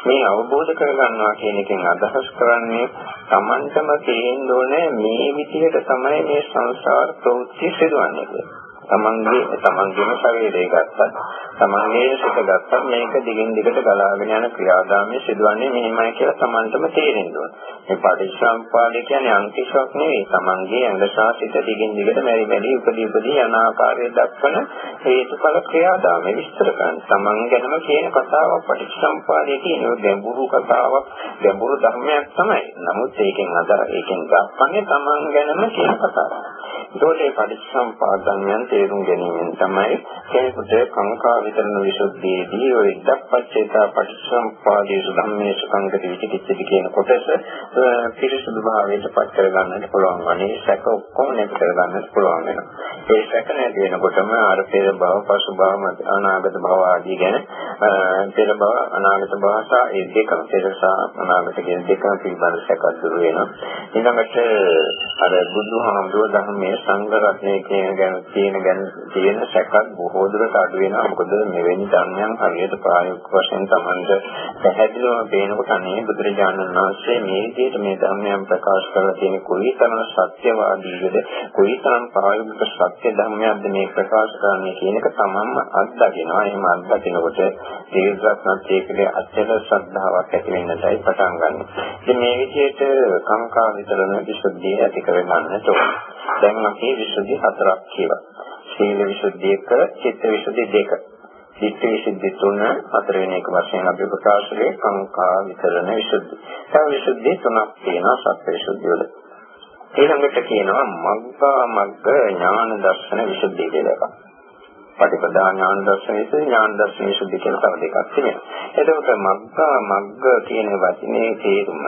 මේ අවබෝධ කරගන්නවා කියන එකෙන් අදහස් කරන්නේ Tamanටම තේරෙන්න ඕනේ මේ විදිහට තමයි මේ සංසාර ප්‍රවෘත්ති සිදුවන්නේ කියලා. තමන්ගේ තමන්ගේම ශරීරය ගත්තත් තමන්ගේ සිත ගත්තත් මේක දිගින් දිගට ගලාගෙන යන ක්‍රියාදාමයේ සිදුවන්නේ මෙහෙමයි කියලා තමන්ටම තේරෙන්න ඕන. මේ පටිච්චසමුප්පාදේ කියන්නේ අන්තිශක් නෙවෙයි. තමන්ගේ ඇඟ සහ සිත දිගින් දිගට මෙරි මෙරි උපදී උපදී යන ආකාරය දක්වන හේතුඵල ක්‍රියාදාමයේ විස්තර කරන. තමන් ගැනම කියන කතාවක් පටිච්චසමුප්පාදේ කියන ගැඹුරු කතාවක් ගැඹුරු ධර්මයක් තමයි. නමුත් ඒකෙන් අදර ඒකෙන් දක්වන්නේ තමන් ගැනම කියන කතාවක්. ඒකෝට මේ පටිච්චසමුපාදයන් තේරුම් ගැනීමෙන් තමයි කෙනෙකුට කාංකා විතරන විසුද්ධියේදී ඔය ඉදප්පච්චේතා පටිච්චසමුපාදයේ ධම්මේසු සංගති විචිකිච්ඡති කියන කොටස පිරිසුදු භාවයට පත් කරගන්නට පුළුවන් වනේ සැක ඔක්කොම නැති කරගන්නට පුළුවන් වෙනවා. ඒ සැක නැති වෙනකොටම අර පෙර භව, පසු භව, අනාගත භව ආදී ගැන පෙර භව, අනාගත භව සහ ඒ දෙකම පෙර සහ අනාගත කියන දෙකම පිළිබඳ සැක දුරු වෙනවා. ඊළඟට අර බුදුහාමුදුරුවෝ ධර්මයේ සංඝ රත්නය කියන ගැන තියෙන ගැන තියෙන සැකත් බොහෝ දුරට අඩු වෙනවා. මොකද මෙවැනි ධර්මයන් හරියට ප්‍රායෝගික වශයෙන් Tamanට පැහැදිලිවම පේනකොට අනේ බුදුරජාණන් වහන්සේ මේ විදිහට මේ ධර්මයන් ප්‍රකාශ කරලා තියෙන කොයිතරම් සත්‍යවාදීද කොයිතරම් ප්‍රායෝගික සත්‍ය ධර්මයක්ද මේ ප්‍රකාශ කරන්නේ කියන එක තමන්ම අත්දකිනවා. එහෙම අත්දකිනකොට දීර්ඝත්නත් ඒකේ අත්‍යල ශ්‍රද්ධාවක් ඇති වෙන්නටයි පටන් ගන්න. ඉතින් මේ විදිහට කාංකා විතරන විසුද්ධිය ඇති කරගන්නට ඕන. දැන් අපි විසුද්ධි හතරක් කියලා. සීල විසුද්ධි එක, චිත්ත විසුද්ධි දෙක. චිත්ත විසුද්ධි තුන හතරවෙනි එක වශයෙන් අපි ප්‍රකාශ කරේ කාංකා විතරන විසුද්ධි. තව විසුද්ධි තුනක් තියෙනවා සත්‍ය විසුද්ධි වල. ඊළඟට කියනවා මග්ගා මග්ග ඥාන දර්ශන විසුද්ධි කියලා එකක්. පටිපදා ඥාන දර්ශන විසුද්ධි ඥාන දර්ශන විසුද්ධි කියලා තව දෙකක් තියෙනවා. එතකොට මග්ගා මග්ග කියන වචනේ තේරුම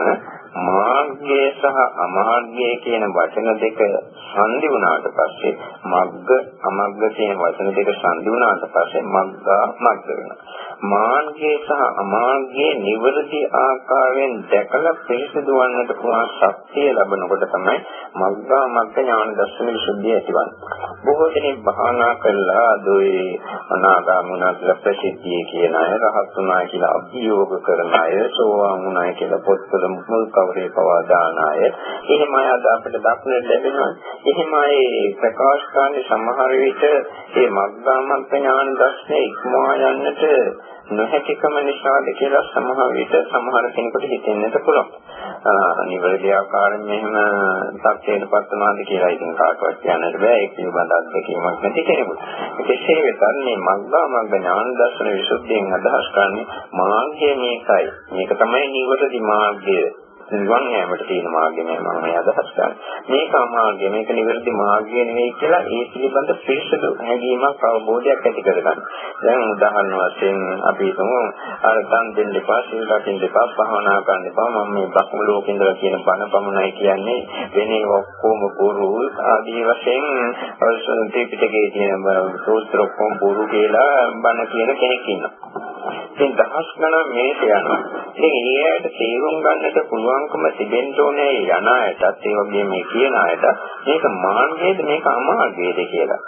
මාර්ගය සහ අමාර්ගය කියන වචන දෙක සංදි වුණාට පස්සේ මග්ග අමග්ග කියන වචන දෙක සංදි වුණාට පස්සේ මග්ගා මග්ග වෙනවා. මාර්ගය සහ අමාර්ගයේ නිවැරදි ආකාරයෙන් දැකලා පිළිසිදු වන්නට පුළුවන් ශක්තිය ලැබනකොට තමයි මග්ගා මග්ග ඥාන දර්ශන විසුද්ධිය ඇතිවන්නේ. බොහෝ දෙනෙක් භාවනා කළා දොයි අනාගාමුණා කියලා ප්‍රසිද්ධිය කියන අය රහත් වුණා කියලා අභියෝග කරන අය සෝවාන් වුණා කියලා පොත්වල මුල් කවරේ පවා දාන අය එහෙම අය අද අපිට දක්නට ලැබෙනවා. එහෙම අය ප්‍රකාශ කරන්නේ සමහර විට මේ මග්ගා මග්ග ඥාන දර්ශනය ඉක්මවා යන්නට නොහැකිකම නිසාද කියලා සමහර විට සමහර කෙනෙකුට හිතෙන්නට පුළුවන්. අනිවාර්ය ආකාරයෙන් මෙහෙම සත්‍යයට පත්වනවාද කියලා ඉතින් කාටවත් කියන්නට බෑ. ඒක පිළිබඳ අත්දැකීමක් නැති කෙනෙකුට. කෙසේ වෙතත් මේ මග්ගා මග්ග ඥාන දර්ශන විසුද්ධියෙන් අදහස් කරන්නේ මාර්ගය මේකයි. මේක තමයි නිවැරදි මාර්ගය. නිවන් යාමට තියෙන මාර්ගය මම මේ අදහස් කරන්නේ. මේක මාර්ගය මේක නිවැරදි මාර්ගය නෙවෙයි කියලා ඒ පිළිබඳ පිළිසුදු හැඟීමක් අවබෝධයක් ඇති කරගන්න. දැන් උදාහරණ වශයෙන් අපි හිතමු අර දන් දෙන්න එපා, සීල රකින්න එපා, භාවනා කරන්න එපා. මම මේ බ්‍රහ්ම ලෝකේ ඉඳලා කියන බණ පමණයි කියන්නේ වෙනේ ඔක්කොම බොරු ආදී වශයෙන් ත්‍රිපිටකයේ තියෙන සූත්‍ර ඔක්කොම බොරු කියලා බණ කියන කෙනෙක් ඉන්නවා. ඉතින් දහස් ගණන් මේක යනවා. ඉතින් ඒ අයට තේරුම් ගන්නට පුළුවන්කම තිබෙන්න ඕනේ යන අයටත් ඒ වගේම මේ කියන අයට මේක මාර්ගයේද මේක අමාර්ගයේද කියලා.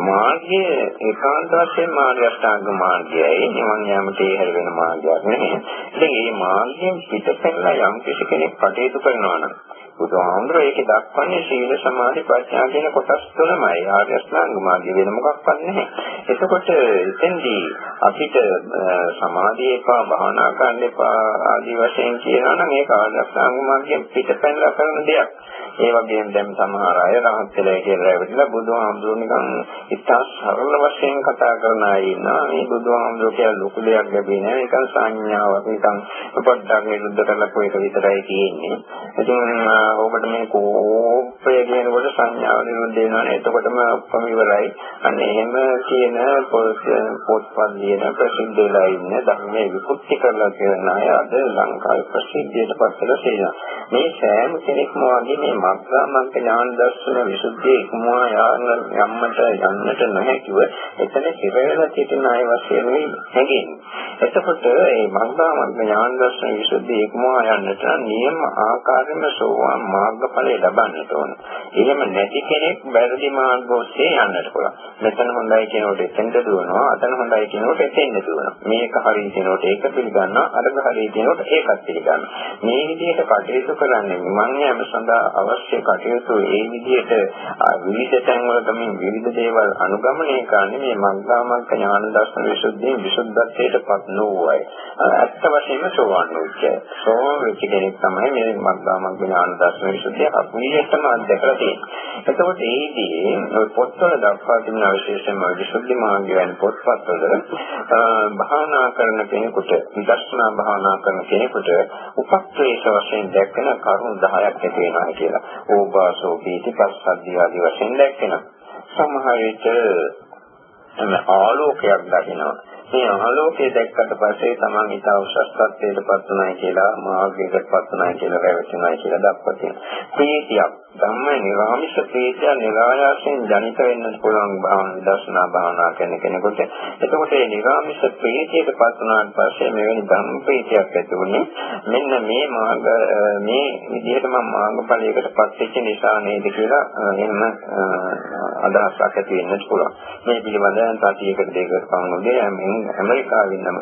මාර්ගය ඒකාන්ත වශයෙන් මාර්ග අෂ්ටාංග මාර්ගයයි නිවන් යාමට ඒ හැර වෙන මාර්ගයක් නෙමෙයි. ඉතින් මේ මාර්ගයෙන් පිටපැනලා යම් කෙනෙක් කටයුතු කරනවා නම් බුදුහාමුදුරුවෝ ඒකේ දක්වන්නේ සීල සමාධි ප්‍රඥා කියන කොටස් තුනමයි ආර්ය අෂ්ටාංග මාර්ගය වෙන මොකක්වත් නැහැ. එතකොට එතෙන්දී අපිට සමාධිය එපා භාවනා කරන්න එපා ආදී වශයෙන් කියනවා නම් ඒක ආර්ය අෂ්ටාංග මාර්ගයෙන් පිටපැනලා කරන දෙයක්. ඒ වගේම දැන් සමහර අය රහත් වෙලා කියලා ඇවිල්ලා බුදුහාමුදුරුවෝ නිකන් ඉතා සරල වශයෙන් කතා කරන අය ඉන්නවා. මේ බුදුහාමුදුරුවෝ කියලා ලොකු දෙයක් ලැබෙන්නේ නැහැ. නිකන් සංඥාවක් නිකන් පොඩ්ඩක් විරුද්ධ කරලා කොයික විතරයි තියෙන්නේ. ඉතින් ඔබට මේ කෝපය කියනකොට සංඥාව නිරුද්ධ වෙනවනේ. එතකොටම ඔක්කොම ඉවරයි. අන්න එහෙම කියන පොත්පත් ලියන ප්‍රසිද්ධ වෙලා ඉන්න ධර්මයේ විකෘති කරලා කියන අය අද ලංකාවේ ප්‍රසිද්ධියට පස්සට තියෙනවා. මේ සෑම කෙනෙක්ම වගේ මේ මග්ගාමග්ග ඥාන දර්ශන විසුද්ධිය ඉක්මවා යන්නට යන්නට නොහැකිව එතන හිර වෙලා සිටින අය වශයෙන් හැඟෙන්නේ. එතකොට මේ මග්ගාමග්ග ඥාන දර්ශන විසුද්ධිය ඉක්මවා යන්නට නියම ආකාරයෙන්ම සෝවාන් මාර්ගඵලය ලබන්නට ඕන. එහෙම නැති කෙනෙක් වැරදි මාර්ග ඔස්සේ යන්නට පුළුවන්. මෙතන හොඳයි කියනකොට එතෙන්ට දුවනවා, අතන හොඳයි කියනකොට එතෙන්ට දුවනවා. මේක හරි කියනකොට ඒක පිළිගන්නවා, අරක හරි කියනකොට ඒකත් පිළිගන්නවා. මේ විදිහට කටයුතු කරන්නේ මම යම සඳහා අවශ්‍ය කටයුතු ඒ විදිහට විවිධ තැන්වල තමයි විවිධ දේවල් අනුගමනය කරන්නේ මේ මග්ගාමග්ග ඥාන දර්ශන විසුද්ධිය විසුද්ධත්වයටපත් නොවයි. ඇත්ත වශයෙන්ම සෝවාන් වූ සෝවාන් වෙච්ච කෙනෙක් තමයි මේ මග්ගාමග්ග ඥාන දර්ශන විසුද්ධිය අපිරියටම අත්දැකලා තියෙන්නේ. එතකොට ඒදී පොත්වල දක්වා තිබෙන විශේෂම විසුද්ධි මාර්ගය වැනි පොත්පත්වල භාවනා කරන කෙනෙකුට විදර්ශනා භාවනා කරන කෙනෙකුට උපක්‍රේෂ වශයෙන් දැක්කන කරුණු 10ක් ඇති වෙනවා කියලා. ඕපාසෝ පීති පස්සද්ධිය ආදී වශයෙන් දැක්කෙනවා. සමහර විට ආලෝකයක් දකිනවා. මේ ආලෝකය දැක්කට පස්සේ Taman ඊට උසස් තත්ත්වයකටපත් උනායි කියලා මාර්ගයකටපත් උනායි කියලා රැවටෙනායි කියලා දක්වා තියෙනවා. ප්‍රීතියක් ධම්ම නිරාමිෂ ප්‍රීතිය නිරායාසයෙන් ජනිත වෙන්න පුළුවන් භාවනා දර්ශනා භාවනා කරන කෙනෙකුට. එතකොට මේ නිරාමිෂ ප්‍රීතියටපත් උනාට පස්සේ මෙවැනි ධම්ම ප්‍රීතියක් ඇති වුණේ මෙන්න මේ මාර්ග මේ විදිහට මම මාර්ගඵලයකටපත් වෙච්ච නිසා නේද කියලා එහෙම අදහසක් ඇති වෙන්නත් පුළුවන්. මේ පිළිබඳව සතියකට දෙකකට පමණ ඇමරිකාවේ ඉන්න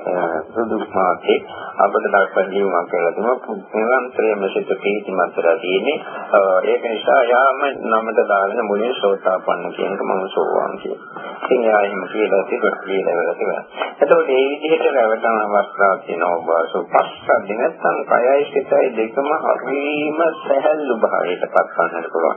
සුදු මාතේ අපිට දක්වන ලියුමක් කියලා තියෙනවා නිරන්තරයෙන්ම සිත ප්‍රීති මතර තියෙන්නේ. ඒක නිසා යාම නමට දාගෙන මුලින් සෝතාපන්න කියන එක මම සෝවාන් කියනවා. ඉතින් එයා එහෙම කියලා තිබුණා. කියලා තිබුණා. එතකොට මේ විදිහට රැවටන අවස්ථාවක් තියෙනවා. ඔබ පස්සද්ධි නැත්නම් කයයි සිතයි දෙකම හරීම සැහැල්ලු භාවයට පත් කරන්නට පුළුවන්.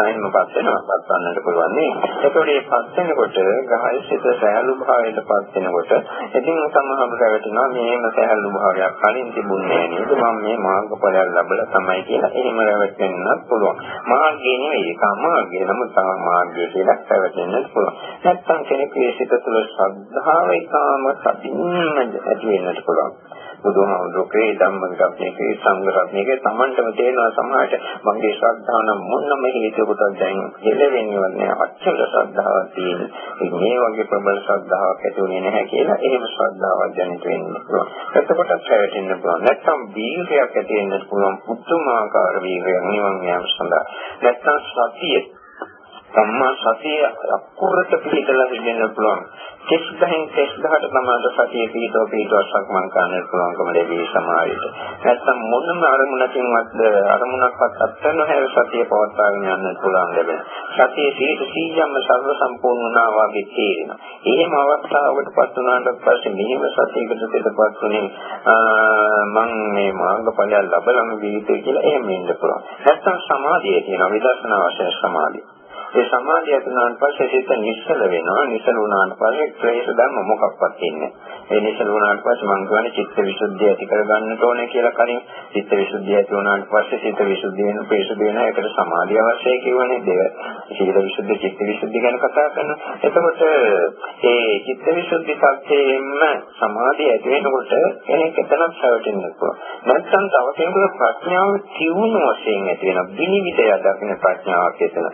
එහෙම පත් වෙනවා. පත් කරන්නට පුළුවන් නේ. එතකොට මේ පත් වෙනකොට ගහයි සිත සැහැල්ලු භාවයට පත් වෙනකොට ඉතින් සමහරව රැවටෙනවා මේම සහැල්ලු භාවයක්. කලින් තිබුණේ නේද? මම මේ මාර්ගඵලයක් ලැබලා තමයි කියලා එහෙම රැවටෙන්නත් පුළුවන්. මාර්ගය නෙවෙයි ඒක මාර්ගය නමුත් තම මාර්ගය කියලා රැවටෙන්නත් පුළුවන්. නැත්තම් කෙනෙකුගේ සිත තුළ ශ්‍රද්ධාව ඒකාම සතියින්ම ඇති වෙන්නත් පුළුවන්. බුදුහාමුදුරේ ධම්මගතයේ සංඝ රත්නයේ තමන්ටම තේරෙනවා සමාජයට මගේ ශ්‍රද්ධාව නම් මොනම හේතුවකට දැන් හෙලෙන්නේ නැහැ අච්චර ශ්‍රද්ධාවක් තියෙන. මේ වගේ ප්‍රබල ශ්‍රද්ධාවක් ඇති වෙන්නේ නැහැ කියලා එහෙම ශ්‍රද්ධාවක් ජනිත වෙන්න පුළුවන්. එතකොට පැවැටෙන්න පුළුවන්. නැත්නම් වීර්යයක් ඇති වෙන්න පුළුවන්. පුදුමාකාර වීර්යයක් නිවන් යාම සඳහා. නැත්නම් සතිය සම්මා සතිය අකුරට පිළිදලා ඉන්න පුළුවන්. කෙස් ගහෙන් කෙස් ගහට තමයි සතිය පිටෝ පිටෝ සක්මන් කරන්න පුළුවන්කම ලැබී සමාහිත. නැත්තම් මොනම අරමුණකින්වත් අරමුණක්වත් අත්හැර නොහැර සතිය පවත්වාගෙන යන්න පුළුවන් ලැබෙන. සතිය සීත සීයම්ම සර්ව සම්පූර්ණ වුණා වගේ තේරෙනවා. එහෙම අවස්ථාවකටපත් වුණාට පස්සේ මෙහෙම සතියකට පිටපත් වුණේ මම මේ මාර්ගඵලය ලබලම ජීවිතය කියලා එහෙම ඉන්න පුළුවන්. නැත්තම් සමාධිය තියෙනවා විදර්ශනා වශයෙන් සමාධිය. ඒ සමාධිය ඇතිවෙනාට පස්සේ සිත නිශ්චල වෙනවා. නිශ්චල වුණාට පස්සේ ක්ලේශ ධර්ම මොකක්වත් ඉන්නේ. ඒ නිශ්චල වුණාට පස්සේ මම කියන්නේ චිත්ත විසුද්ධිය ඇති කරගන්නට ඕනේ කියලා කලින් චිත්ත විසුද්ධිය ඇති වුණාට පස්සේ සිත විසුද්ධිය වෙන ප්‍රේසුද්ධිය වෙන එකට සමාධිය අවශ්‍යයි කියවනේ. දෙක සීල විසුද්ධි චිත්ත විසුද්ධි ගැන කතා කරනවා. එතකොට ඒ චිත්ත විසුද්ධි සත්‍යයෙන්ම සමාධිය ඇති වෙනකොට කෙනෙක් එතනක් පැවටෙන්න පුළුවන්. නැත්නම් තව කෙනෙකුට ප්‍රඥාව තියුණු වශයෙන් ඇති වෙනවා. විනිවිදය දකින්න ප්‍රඥාවක් එතන.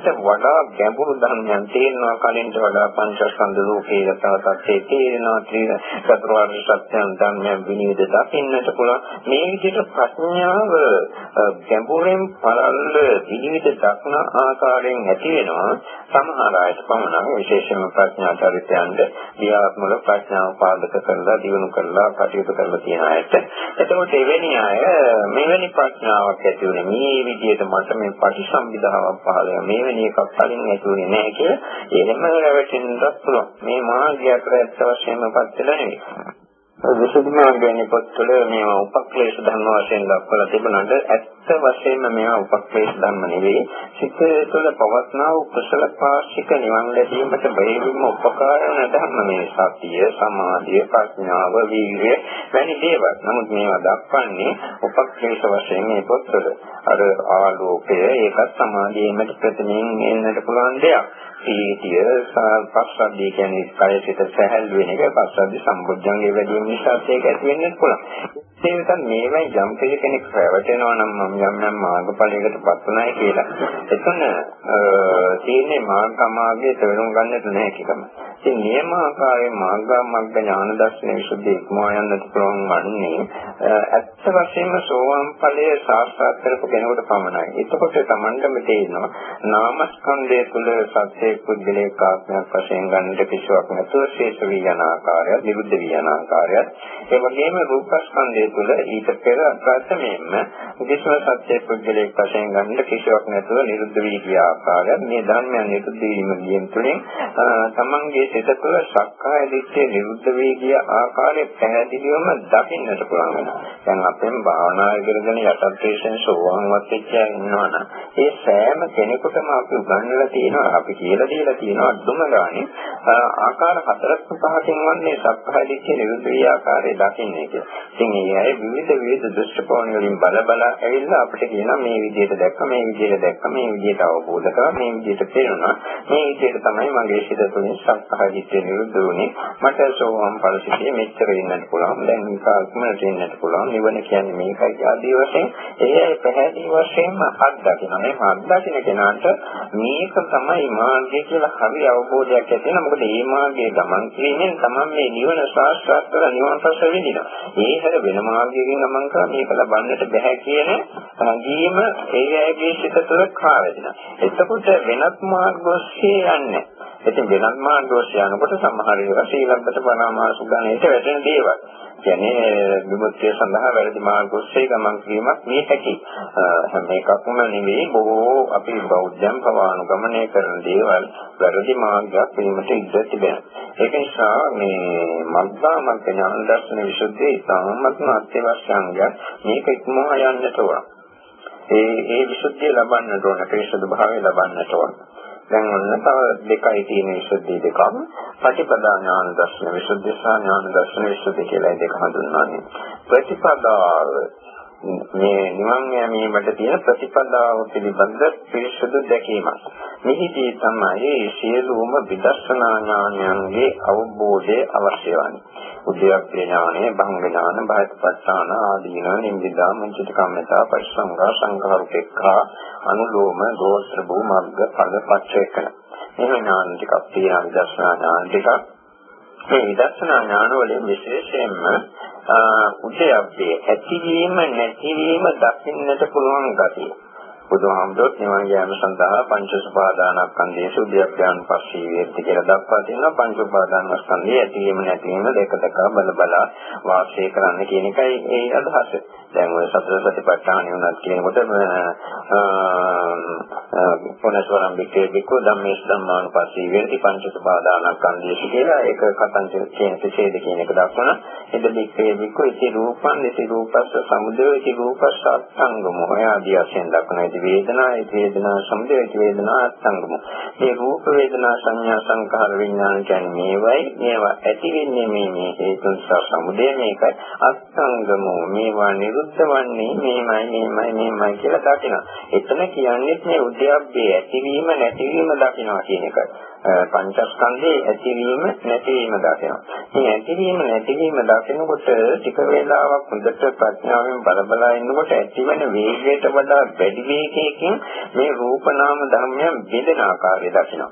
කලින්ට වඩා ගැඹුරු ධර්මයන් තේරෙනවා. කලින්ට වඩා පංචස්කන්ධ ලෝකේ යථා තත්ත්වයේ තේරෙනවා. ත්‍රිවිධ චතුරාර්ය සත්‍යයන් ධර්මයන් විනිවිද දකින්නට පුළුවන්. මේ විදිහට ප්‍රඥාව ගැඹුරෙන් පළල්ල විනිවිද දක්න ආකාරයෙන් ඇති වෙනවා. සමහර අයට පමණක් විශේෂයෙන්ම ප්‍රඥා චරිතයන්ට විද්‍යාත්මක ප්‍රඥාව පාදක කරලා දිනු කරලා කටයුතු කරලා තියෙන අයට එතකොට එවැනි අය මෙවැනි ප්‍රඥාවක් ඇති වුණේ මේ විදිහට මට මේ පටිසම්භිදාවක් පහළ වෙනවා මේවැනි එකක් කලින් ඇති වුණේ නැහැ කියලා. එහෙම රැවටෙන්නත් පුළුවන්. මේ මාර්ගය අතර ඇත්ත වශයෙන්ම පත් වෙලා නෙවෙයි. විසුද්ධි මාර්ගයේ පොත්වල මේවා උපක්ලේශ ධර්ම වශයෙන් දක්වලා තිබුණාට ඇත්ත වශයෙන්ම මේවා උපක්ලේශ ධර්ම නෙවෙයි. සිත තුළ පවස්නා වූ කුසල පාශික නිවන් ලැබීමට බැරිවීම උපකාර වන ධර්ම මේ සතිය, සමාධිය, ප්‍රඥාව, වීර්යය වැනි දේවල්. නමුත් මේවා දක්වන්නේ උපක්ලේශ වශයෙන් මේ පොත්වල. අර ආලෝකය ඒකත් සමාධියෙන්ම ප්‍රතිමින් එන්නට පුළුවන් දෙයක්. සීතිය පස්සද්ධිය කියන්නේ කය සිත සැහැල්ලු වෙන එක පස්සද්ධි සම්බුද්ධංගේ වැඩි වීම නිසා ඒක ඇති වෙන්න පුළුවන්. ඒ නිසා මේවෙන් යම් කෙනෙක් රැවටෙනවා නම් මම යම් යම් මාර්ගඵලයකටපත් උනායි කියලා. එතන තියෙන්නේ මාර්ගමාර්ගයේ තේරුම් ගන්නට නැහැ කිකම. ඉතින් නියමාකාරයේ මාර්ගාමග්ග ඥාන දර්ශන විසුද්ධි ඉක්මවා යන්නට පුළුවන් වන්නේ ඇත්ත වශයෙන්ම සෝවාන් ඵලයේ සාක්ෂාත් කරපු කෙනෙකුට පමණයි. එතකොට Tamandම තේරෙනවා නාමස්කන්ධය තුළ සත්‍ය පුද්ගලික ආත්මයක් වශයෙන් ගන්නට කිසිවක් නැතුව ශේෂ වී යන ආකාරය, නිරුද්ධ වී යන ආකාරය, ඒ වගේම රූපස්කන්ධය තුළ ඊට පෙර ප්‍රථමයෙන්ම කිසිම සත්‍ය පුද්ගලික වශයෙන් ගන්නට කිසිවක් නැතුව නිරුද්ධ වී ගිය ආකාරය, මේ ධර්මයන් නිරුද්ධ වීම කියන තුලින් තමන්ගේ සිත තුළ සක්කාය දිට්ඨිය නිරුද්ධ වී ගිය ආකාරය පැහැදිලිවම දකින්නට පුළුවන් වෙනවා. දැන් අපෙන් භාවනා කරගෙන යටත්ේෂන් සෝවාන් වෙච්ච ඉන්නවනම් ඒ සෑම කෙනෙකුටම අපි උගන්වලා තියෙනවා අපි කියලා දීලා තියෙනවා දුම ගානේ ආකාර හතරක් පහකින් වන්නේ සක්කාය දිට්ඨිය නිරුද්ධ වී ආකාරය දකින්නේ කියලා. ඉතින් ඒ අය විවිධ විවිධ දෘෂ්ටිකෝණ වලින් බල බල ඇවිල්ලා අපිට කියනවා මේ විදිහට දැක්ක මේ විදිහට දැක්ක මේ විදිහට අවබෝධ කරා මේ විදිහට තේරුණා. මේ විදිහට තමයි මගේ සිත තුළින් සක්කාය දිට්ඨිය නිරුද්ධ වුණේ. මට සෝවාන් ඵලසිතේ මෙච්චර ඉන්නත් පුළුවන්. දැන් විකාශමකට ඉන්නත් පුළුවන්. නිවන කියන්නේ මේකයි ආදී වශයෙන්. ඒ පැහැදිලි වශයෙන්ම අත්දකින්න මේ අත්දකින්න කෙනාට මේක තමයි මාර්ගය කියලා හරි අවබෝධයක් ඇති වෙනවා. මොකද මේ මාර්ගයේ ගමන් කිරීමෙන් තමයි මේ නිවන සාක්ෂාත් කරලා නිවන පස්ස විඳිනවා. ඒ හැර වෙන මාර්ගයකින් ගමන් කරා. මේක ලබන්නට බෑ කියන සංගීම ඒ ඇගේ සිත තුළ කාවැදෙනවා එතකොට වෙනත් මාර්ග ඔස්සේ යන්නේ. ඉතින් වෙනත් මාර්ගෝස් යනකොට සමහර ඒවා ශ්‍රීලංකත පරාමාස ගණයට වැටෙන දේවල්. කියන්නේ විමුක්තිය සඳහා වැරදි මාර්ගෝස්සේ ගමන් කිරීමක් මේ හැකි. හැම එකක්ම නෙවෙයි බොහෝ අපි බෞද්ධයන් පවානුගමනය කරන දේවල් වැරදි මාර්ගයක් වීමට ඉඩ තිබෙනවා. ඒක නිසා මේ මග්ගා මග්ග ඥාන දර්ශන විසුද්ධිය ඉතාමත්ම අත්‍යවශ්‍ය අංගයක්. මේක ඉක්මවා යන්නට ඕන. ඒ ඒ විසුද්ධිය ලබන්නට ඕන, පිරිසුදු භාවය ලබන්නට ඕන. දැන් ඔන්න තව දෙකයි තියෙන විසුද්ධි දෙකක්. ප්‍රතිපදා ඥාන දර්ශන විසුද්ධි සහ ඥාන දර්ශන විසුද්ධි කියලා දෙක හඳුන්වන්නේ. ප්‍රතිපදාව මේ නිවන් යෑමීමට තියෙන ප්‍රතිපදාව පිළිබඳ පිරිසුදු දැකීමක්. මෙහිදී තමයි සියලුම විදර්ශනා ඥානයන්ගේ අවබෝධය අවශ්‍ය වන්නේ. උද්‍යප්පේ ඥානය, භංග ඥාන, බයත්පත්තාන ආදීන නිම්බිදා මුචිත කම්මතා පරිසංගා සංඝාරුපේක්ඛා අනුලෝම දෝෂ්‍ර භූමග්ග ඵල පච්චේකන. මේ ඥාන ටිකක් තියෙන විදර්ශනා ඥාන ටිකක් මේ විදර්ශනා ඥාන වලින් විශේෂයෙන්ම උද්‍යප්පේ ඇතිවීම නැතිවීම දකින්නට පුළුවන් ගතිය. බුදුහාමුදුරුවෝ නිවන් යාම සඳහා පංච උපාදානස්කන්ධයේ සුද්ධියක්යන් පස්සේ වේති කියලා දක්වා තියෙනවා. පංච උපාදානස්කන්ධය ඇතිවීම නැතිවීම දෙක දෙක බල බල වාසය කරන්න කියන එකයි ඒ අදහස. දැන් ඔය සතර සතිපට්ඨාන උනත් කියනකොට පොනස්වරම් බිකේ බිකෝ ධම්මේස් ධම්මානුපස්සී වේති පංච උපාදානස්කන්ධය කියලා ඒක කතංච කියන ප්‍රේද කියන එක දක්වන එද දෙකේ විකෝ ඉති රූපං ඉති රූපස්ස සමුදය ඉති රූපස්ස අත්ංගම. ඔය ආදී වශයෙන් දක්වන ඉති වේදනා ඉති වේදනා සමුදය ඉති වේදනා අත්ංගම මේ රූප වේදනා සංඥා සංඛාර විඥාන කියන්නේ මේවයි. මේවා ඇති වෙන්නේ මේ මේ හේතුන් සහ සමුදය මේකයි. අත්ංගම. මේවා නිරුද්ධ වන්නේ මේමයි මේමයි මේමයි කියලා දකිනවා. එතන කියන්නේ මේ උද්‍යප්පේ ඇතිවීම නැතිවීම දකිනවා කියන එකයි. පංචස්කන්ධයේ ඇතිවීම නැතිවීම දකිනවා. මේ ඇතිවීම නැතිවීම දකිනකොට ටික වේලාවක් හොඳට ප්‍රඥාවෙන් බලබලා ඉන්නකොට ඇතිවන වේගයට වඩා වැඩි වේගයකින් මේ රූප නාම ධර්මයන් බෙදෙන ආකාරය දකිනවා.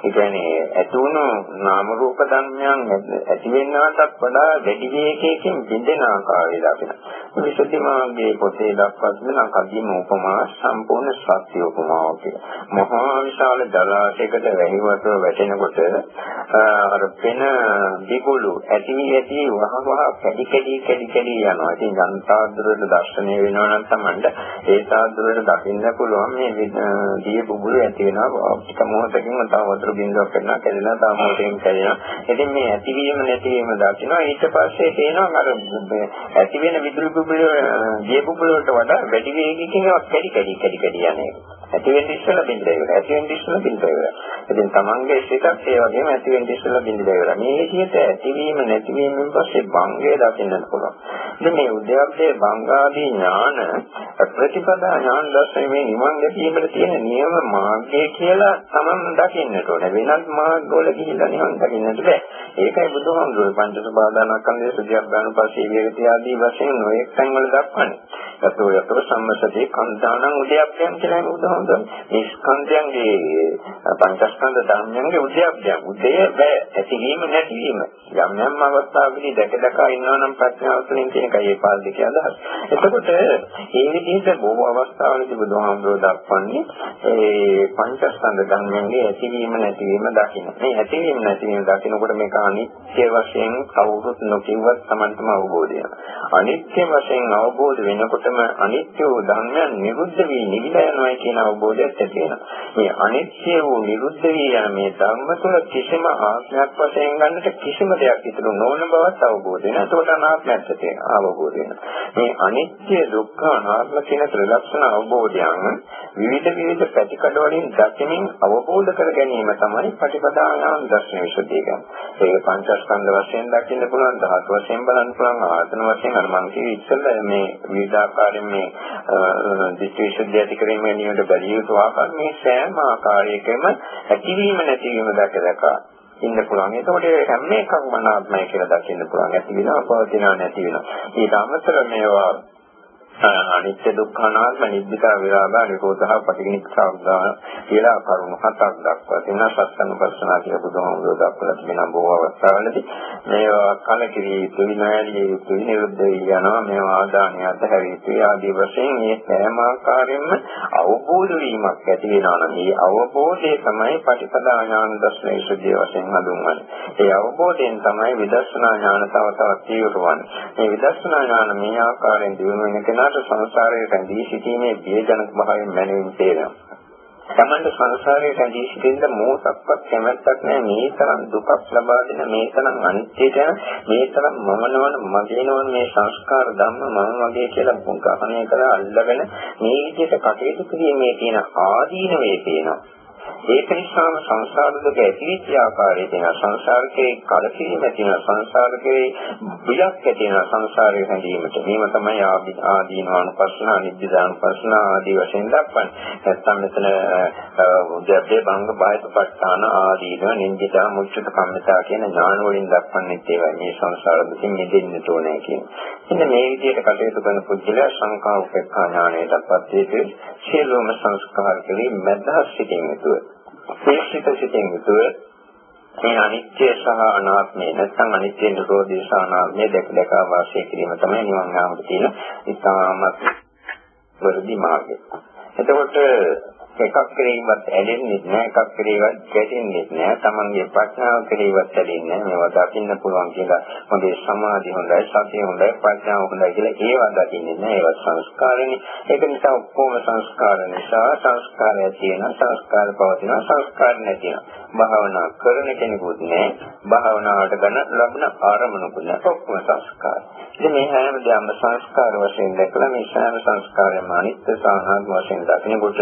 ඒ කියන්නේ ඇතුණු නාම රූප ධර්මයන් ඇති වෙනවටත් වඩා වැඩි වේගයකින් බිඳෙන ආකාරය දකින. විසුද්ධි මාර්ගයේ පොතේ දක්වන කදිම උපමා සම්පූර්ණ සත්‍ය උපමාවක් කියලා. මහා විශාල ජලාශයකට වැහි වතුර වැටෙනකොට අර පෙන දිගුළු ඇති ඇති වහ වහ කැඩි කැඩි කැඩි කැඩි යනවා. ඉතින් යන්තාදුරට දර්ශනය වෙනවා නම් තමයි ඒ තාදුරට දකින්න පුළුවන් මේ දිය බුබුලු ඇති වෙනවා. ටික මොහොතකින් තව වතුර බින්දුවක් කරනවා කැඩෙනවා තාම මොකෙන් කැඩෙනවා. ඉතින් මේ ඇතිවීම නැතිවීම දකිනවා ඊට පස්සේ තේනවා අර ඇති වෙන විදුලි බුබුල දිය බුබුල වලට වඩා වැඩි වේගයකින් කැඩි කැඩි කැඩි කැඩි යන්නේ. ඇති වෙන්න ඉස්සෙල්ලා බින්දලා ඉවරයි. ඇති වෙන්න ඉස්සෙල්ලා බින්දලා ඉවරයි. ඉතින් තමන්ගේ සිතත් ඒ වගේම ඇති වෙන්න ඉස්සෙල්ලා බින්දලා ඉවරයි. මේ විදිහට ඇතිවීම නැතිවීමෙන් පස්සේ භංගය දකින්නට පුළුවන්. ඉතින් මේ උද්‍යප්පේ භංගාදී ඥාන ප්‍රතිපදා ඥාන දර්ශනයේ මේ නිවන් දැකීමට තියෙන නියම මාර්ගය කියලා තමන් දකින්නට ඕනේ. වෙනත් මාර්ගවල ගිහිල්ලා නිවන් දකින්නට බෑ. ඒකයි බුදුහාමුදුරුවෝ පංච සබාදානස්කන්ධයේ සුද්ධියක් ගන්න පස්සේ විරති ආදී වශයෙන් නොඑක් තැන්වල දක්වන්නේ. යතෝ යතෝ සම්මසදී කන්දානං උද්‍යප්පයන් කියලා බුදුහාමුදුරුවෝ මේ ස්කන්ධයන්ගේ පංචස්කන්ධ ධර්මයන්ගේ උද්‍යප්පයන් උදේ බෑ ඇතිවීම නැතිවීම යම් යම් අවස්ථාවකදී දැක දැක ඉන්නවා නම් ප්‍රඥාව තුළින් කියන එකයි ඒ පාල් දෙක අදහස්. එතකොට මේ විදිහට බොහෝ අවස්ථාවලදී බුදුහාමුදුරුවෝ දක්වන්නේ ඒ පංචස්කන්ධ ධර්මයන්ගේ ඇතිවීම නැතිවීම දකින්න. මේ ඇතිවීම නැතිවීම දකිනකොට මේක අනිත්‍ය වශයෙන් කවුරුත් නොකියවත් Tamanටම අවබෝධය අනිත්‍ය වශයෙන් අවබෝධ වෙනකොටම අනිත්‍ය වූ ධර්මයන් නිරුද්ධ වී නිවිලා යනවා කියන අවබෝධයක් ඇති වෙනවා. මේ අනිත්‍ය වූ නිරුද්ධ වී යන මේ ධර්ම තුළ කිසිම ආත්මයක් වශයෙන් ගන්නට කිසිම දෙයක් ඉතුරු නොවන බවත් අවබෝධ වෙනවා. ඒකට අනාත්මයක් තියෙන අවබෝධ වෙනවා. මේ අනිත්‍ය දුක්ඛ අනාත්ම කියන ත්‍රිලක්ෂණ අවබෝධයන් විවිධ විවිධ පැතිකඩ වලින් දකිනින් අවබෝධ කර ගැනීම තමයි ප්‍රතිපදාන දර්ශන විසුද්ධිය කියන්නේ. ඒක පංචස්කන්ධ වශයෙන් දකින්න පුළුවන්, ධාතු වශයෙන් බලන්න පුළුවන්, ආයතන වශයෙන් අර මං කිව්ව ඉස්සෙල්ලා මේ විවිධාකාරයෙන් මේ දිට්ඨි විසුද්ධිය ඇති කිරීමේ නියමයට බැලිය යුතු ආකාර මේ සෑම ආකාරයකම ඇතිවීම නැතිවීම දැක දැක ඉන්න පුළුවන්. ඒකෝට හැම එකක්ම අනාත්මයි කියලා දකින්න පුළුවන්. ඇති වෙනවා, පවතිනවා, නැති වෙනවා. ඊට අමතරව මේවා අනිත්‍ය දුක්ඛ අනාත්ම නිබ්බිදා විරාගා නිරෝධහ පටිනිච්ඡාග්ගා කියලා කරුණු හතක් දක්වා තියෙනවා සත්‍යනුපස්සනා කියලා බුදුහාමුදුරුවෝ දක්වලා තිබෙන බොහෝ අවස්ථාවලදී මේවා කලකිරී තුවිනාලිය යුතුයි නිරුද්ධ යනවා මේවා ආදානිය අධහැරිය යුතුයි ආදී වශයෙන් මේ සෑම ආකාරයෙන්ම අවබෝධ වීමක් ඇති වෙනවා නම් මේ අවබෝධය තමයි පටිපදා ඥාන දර්ශනයේ සුද්ධිය වශයෙන් හඳුන්වන්නේ. ඒ අවබෝධයෙන් තමයි විදර්ශනා ඥාන තව තවත් තීව්‍රවන්නේ. මේ විදර්ශනා ඥාන මේ ආකාරයෙන් දිනු වෙන කෙනා කෙනාට සංසාරයේ රැඳී සිටීමේ බියජනක භාවයෙන් මැනවින් තේරෙනවා. තමන්ට සංසාරයේ රැඳී සිටින්න මොහොතක්වත් කැමැත්තක් නැහැ මේ තරම් දුකක් ලබා දෙන මේ තරම් අනිත්‍යද මේ තරම් මම නොවන මගේ නොවන මේ සංස්කාර ධම්ම මම වගේ කියලා පුංකහණය කරලා අල්ලගෙන මේ විදිහට කටයුතු කිරීමේ තියෙන ආදීනවේ තියෙනවා ඒක නිසාම සංසාර දුක ඇතිවෙච්ච ආකාරයේ තියෙන සංසාරකේ කලකිරීම තියෙන සංසාරකේ බියක් ඇති වෙන සංසාරයේ හැඳීමට මේව තමයි ආදීනවානුපස්සන අනිත්‍යදානුපස්සන ආදී වශයෙන් දක්වන්නේ නැත්නම් මෙතන උද්‍යප්පේ භංග බාහිරපට්ඨාන ආදීන නින්දිතා මුච්චත කම්මිතා කියන ඥාන වලින් දක්වන්නේ ඒවයි මේ සංසාර දුකින් මිදෙන්න ඕනේ කියන. ඉතින් මේ විදිහට කටයුතු කරන පුද්ගලයා සංකා උපේක්ඛා ඥානයටපත් වේවි සියලුම සංස්කාර කෙරෙහි මැදහත් සිටින් යුතුය. ශේෂිත සිටින් යුතුය. මේ අනිත්‍ය සහ අනාත්මය නැත්නම් අනිත්‍ය නිරෝධය සහ අනාත්මය දැක දැක වාසය කිරීම තමයි නිවන් යාමට තියෙන ඉතාමත් වර්ධි මාර්ගය. එතකොට එකක් කෙරෙහිවත් ඇලෙන්නේ නැහැ එකක් කෙරෙහිවත් ගැටෙන්නේ නැහැ. තමන්ගේ ප්‍රඥාව කෙරෙහිවත් ඇලෙන්නේ නැහැ. මේවා දකින්න පුළුවන් කියලා මගේ සමාධිය හොඳයි සතිය හොඳයි ප්‍රඥාව හොඳයි කියලා ඒවා දකින්නේ නැහැ. ඒවා සංස්කාරනේ. ඒක නිසා ඔක්කොම සංස්කාර නිසා සංස්කාරය තියෙන සංස්කාර පවතින සංස්කාර නැතින භාවනා කරන කෙනෙකුත් නැහැ. භාවනාවට ගන්න ලබන ආරමුණකුත් නැහැ. ඔක්කොම සංස්කාර. ඉතින් මේ හැම දෙයක්ම සංස්කාර වශයෙන් දැකලා මේ සෑම සංස්කාරයම අනිත්‍ය සාහනාත්ම වශයෙන් දකිනකොට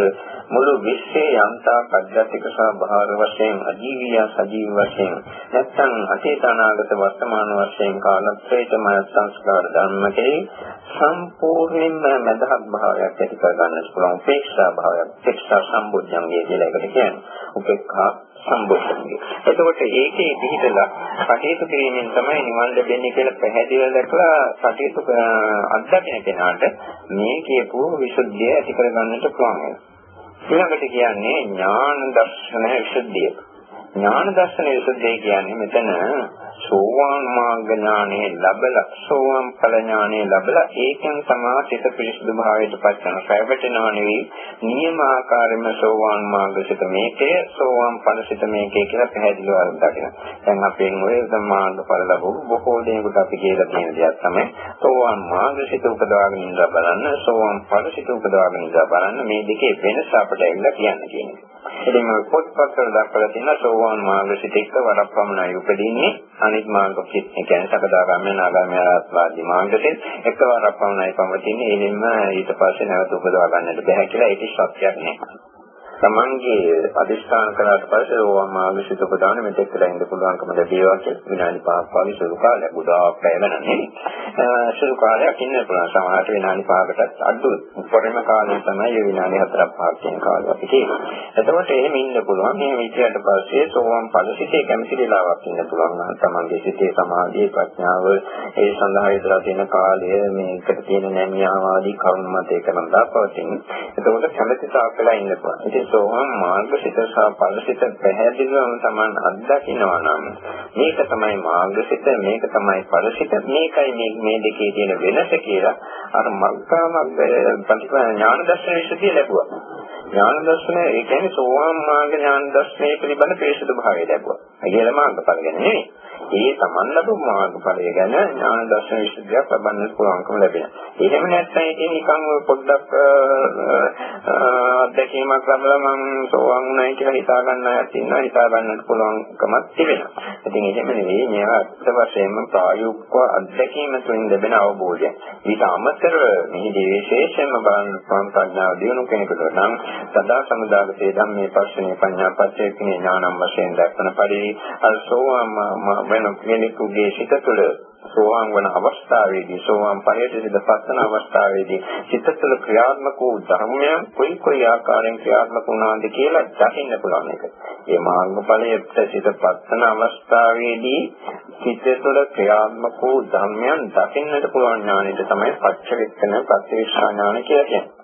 මුළු විශ්වයේ යම්තා අධ්‍යාත්මික සහ බාහිර වශයෙන් අජීවීය සජීව වශයෙන් නැත්නම් අතීත අනාගත වර්තමාන වශයෙන් කාලත්‍රයේම සංස්කාර ධර්ම කෙරෙහි සම්පූර්ණයෙන්ම මදහත් භාවයක් ඇති කර ගන්නට පුළුවන් උපේක්ෂා භාවයක් උපේක්ෂා සම්බුද්ධංගය කියලා එකට කියන්නේ උපේක්ෂා සම්බුද්ධංගය. එතකොට ඒකේ පිහිටලා කටයුතු කිරීමෙන් තමයි නිවන් ලැබෙන්නේ කියලා පැහැදිලිව දැකලා කටයුතු අත්දකින කෙනාට මේ කියපු විසුද්ධිය ඇති කර ගන්නට පුළුවන් වෙනවා. ඊළඟට කියන්නේ ඥාන දර්ශන විසුද්ධිය. ඥාන දර්ශන විසුද්ධිය කියන්නේ මෙතන සෝවාන් මාර්ග ඥානෙ ලැබලා සෝවාන් ඵල ඥානෙ ලැබලා ඒකෙන් සමාසිත පිරිසුදු භාවයට පත් කරන පැවැටෙනව නෙවෙයි නියමාකාරයෙන්ම සෝවාන් මාර්ගසිත මේකේ සෝවාන් ඵලසිත මේකේ කියලා පැහැදිලිව අරගෙන. දැන් අපෙන් ඔය සමාන ඵල ලැබු බොහෝ දෙනෙකුට අපි කියලා තියෙන දෙයක් තමයි සෝවාන් මාර්ගසිත උපදවාගෙන ඉඳලා බලන්න සෝවාන් ඵලසිත උපදවාගෙන ඉඳලා බලන්න මේ දෙකේ වෙනස අපිට ඇවිල්ලා කියන්න කියන්නේ. ඉතින් මේ පොත්පත්වල දක්වලා තියෙන සෝවාන් මාර්ගසිත එක්ක වරක් පමණයි උපදින්නේ අනිත් මාර්ග කිත් කියන්නේ සකදාගාමී නාගාමී ආත්මාදී මාර්ගයෙන් එකවරක් පමණයි පවතින්නේ. එහෙම ඊට පස්සේ නැවත උපදවා ගන්නට බැහැ කියලා ඒක සත්‍යයක් නෑ තමන්ගේ අදිස්ථාන කරාට පස්සේ ඕවා මානසික උපදාන මෙතෙක් කියලා ඉන්න පුළුවන්කම ලැබේවා කියලා විනාඩි 5ක් වගේ සුළු කාලයක් ගොඩාක් පැය ගණනේ සුළු කාලයක් ඉන්න පුළුවන් සමහරට විනාඩි 5කටත් අඩු උඩරම කාලය තමයි ඒ විනාඩි 4ක් 5ක් කියන කාලය අපි තියෙන්නේ. එතකොට එහෙම ඉන්න පුළුවන්. මේ විද්‍යාවට පස්සේ සෝවාන් ඵලසිතේ කැමති වෙලාවක් ඉන්න පුළුවන්. තමන්ගේ සිතේ සමාධියේ ප්‍රඥාව ඒ සඳහා ඉදලා තියෙන කාලය මේකට තියෙන නැමියාව ආදී කරුණු මත ඒක නඳා පවතින. එතකොට කැමති තාක් වෙලා ඉන්න පුළුවන්. ඉතින් සෝවාන් මාර්ගසිත සහ ඵලසිත පැහැදිලිවම Taman අත්දකිනවා නම් මේක තමයි මාර්ගසිත මේක තමයි ඵලසිත මේකයි මේ මේ දෙකේ තියෙන වෙනස කියලා අර මග්ගාම ප්‍රතිපා ඥාන දර්ශන විශ්තිය ලැබුවා. ඥාන දර්ශනය ඒ කියන්නේ සෝවාන් මාර්ග ඥාන දර්ශනය පිළිබඳ පිරිසුදු භාවය ලැබුවා. ඒ කියලා මාර්ගඵල ගැන නෙවෙයි. ඒ Taman ලැබු මාර්ගඵලය ගැන ඥාන දර්ශන විශ්තියක් ලබන්න පුළුවන්කම ලැබෙනවා. එහෙම නැත්නම් ඉතින් නිකන් පොඩ්ඩක් අත්දැකීමක් ලැබලා මම සෝවාන් වුණයි කියලා හිතා ගන්න අයත් ඉන්නවා හිතා ගන්නත් පුළුවන්කමක් තිබෙනවා. ඉතින් එහෙම නෙවෙයි මේවා අත්ත වශයෙන්ම ප්‍රායෝගිකව අත්දැකීම තුළින් ලැබෙන අවබෝධය. ඊට අමතරව මෙහිදී විශේෂයෙන්ම බලන්න පුළුවන් ප්‍රඥාව දියුණු කෙනෙකුට නම් සදා සමුදාගතේ ධම්මේ පස්සනේ පඤ්ඤා පච්චේ කිනේ ඥානම් වශයෙන් දක්වන පරිදි අර සෝවාන් වෙන කෙනෙකුගේ සිත තුළ සෝවාන් වන අවස්ථාවේදී සෝවාන් පරියටද පස්සන අවස්ථාවේදී චිත්ත තුළ ක්‍රියාත්මක වූ ධර්මයන් කොයි කොයි ආකාරයෙන් ක්‍රියාත්මක වුණාද කියලා දකින්න පුළුවන් එක. මේ මාර්ගඵලයට සිත පස්සන අවස්ථාවේදී චිත්ත තුළ ක්‍රියාත්මක වූ ධර්මයන් දකින්නට පුළුවන් ඥානෙට තමයි පච්චවෙක්කන ප්‍රතිවිශ්‍රා ඥාන කියලා කියන්නේ.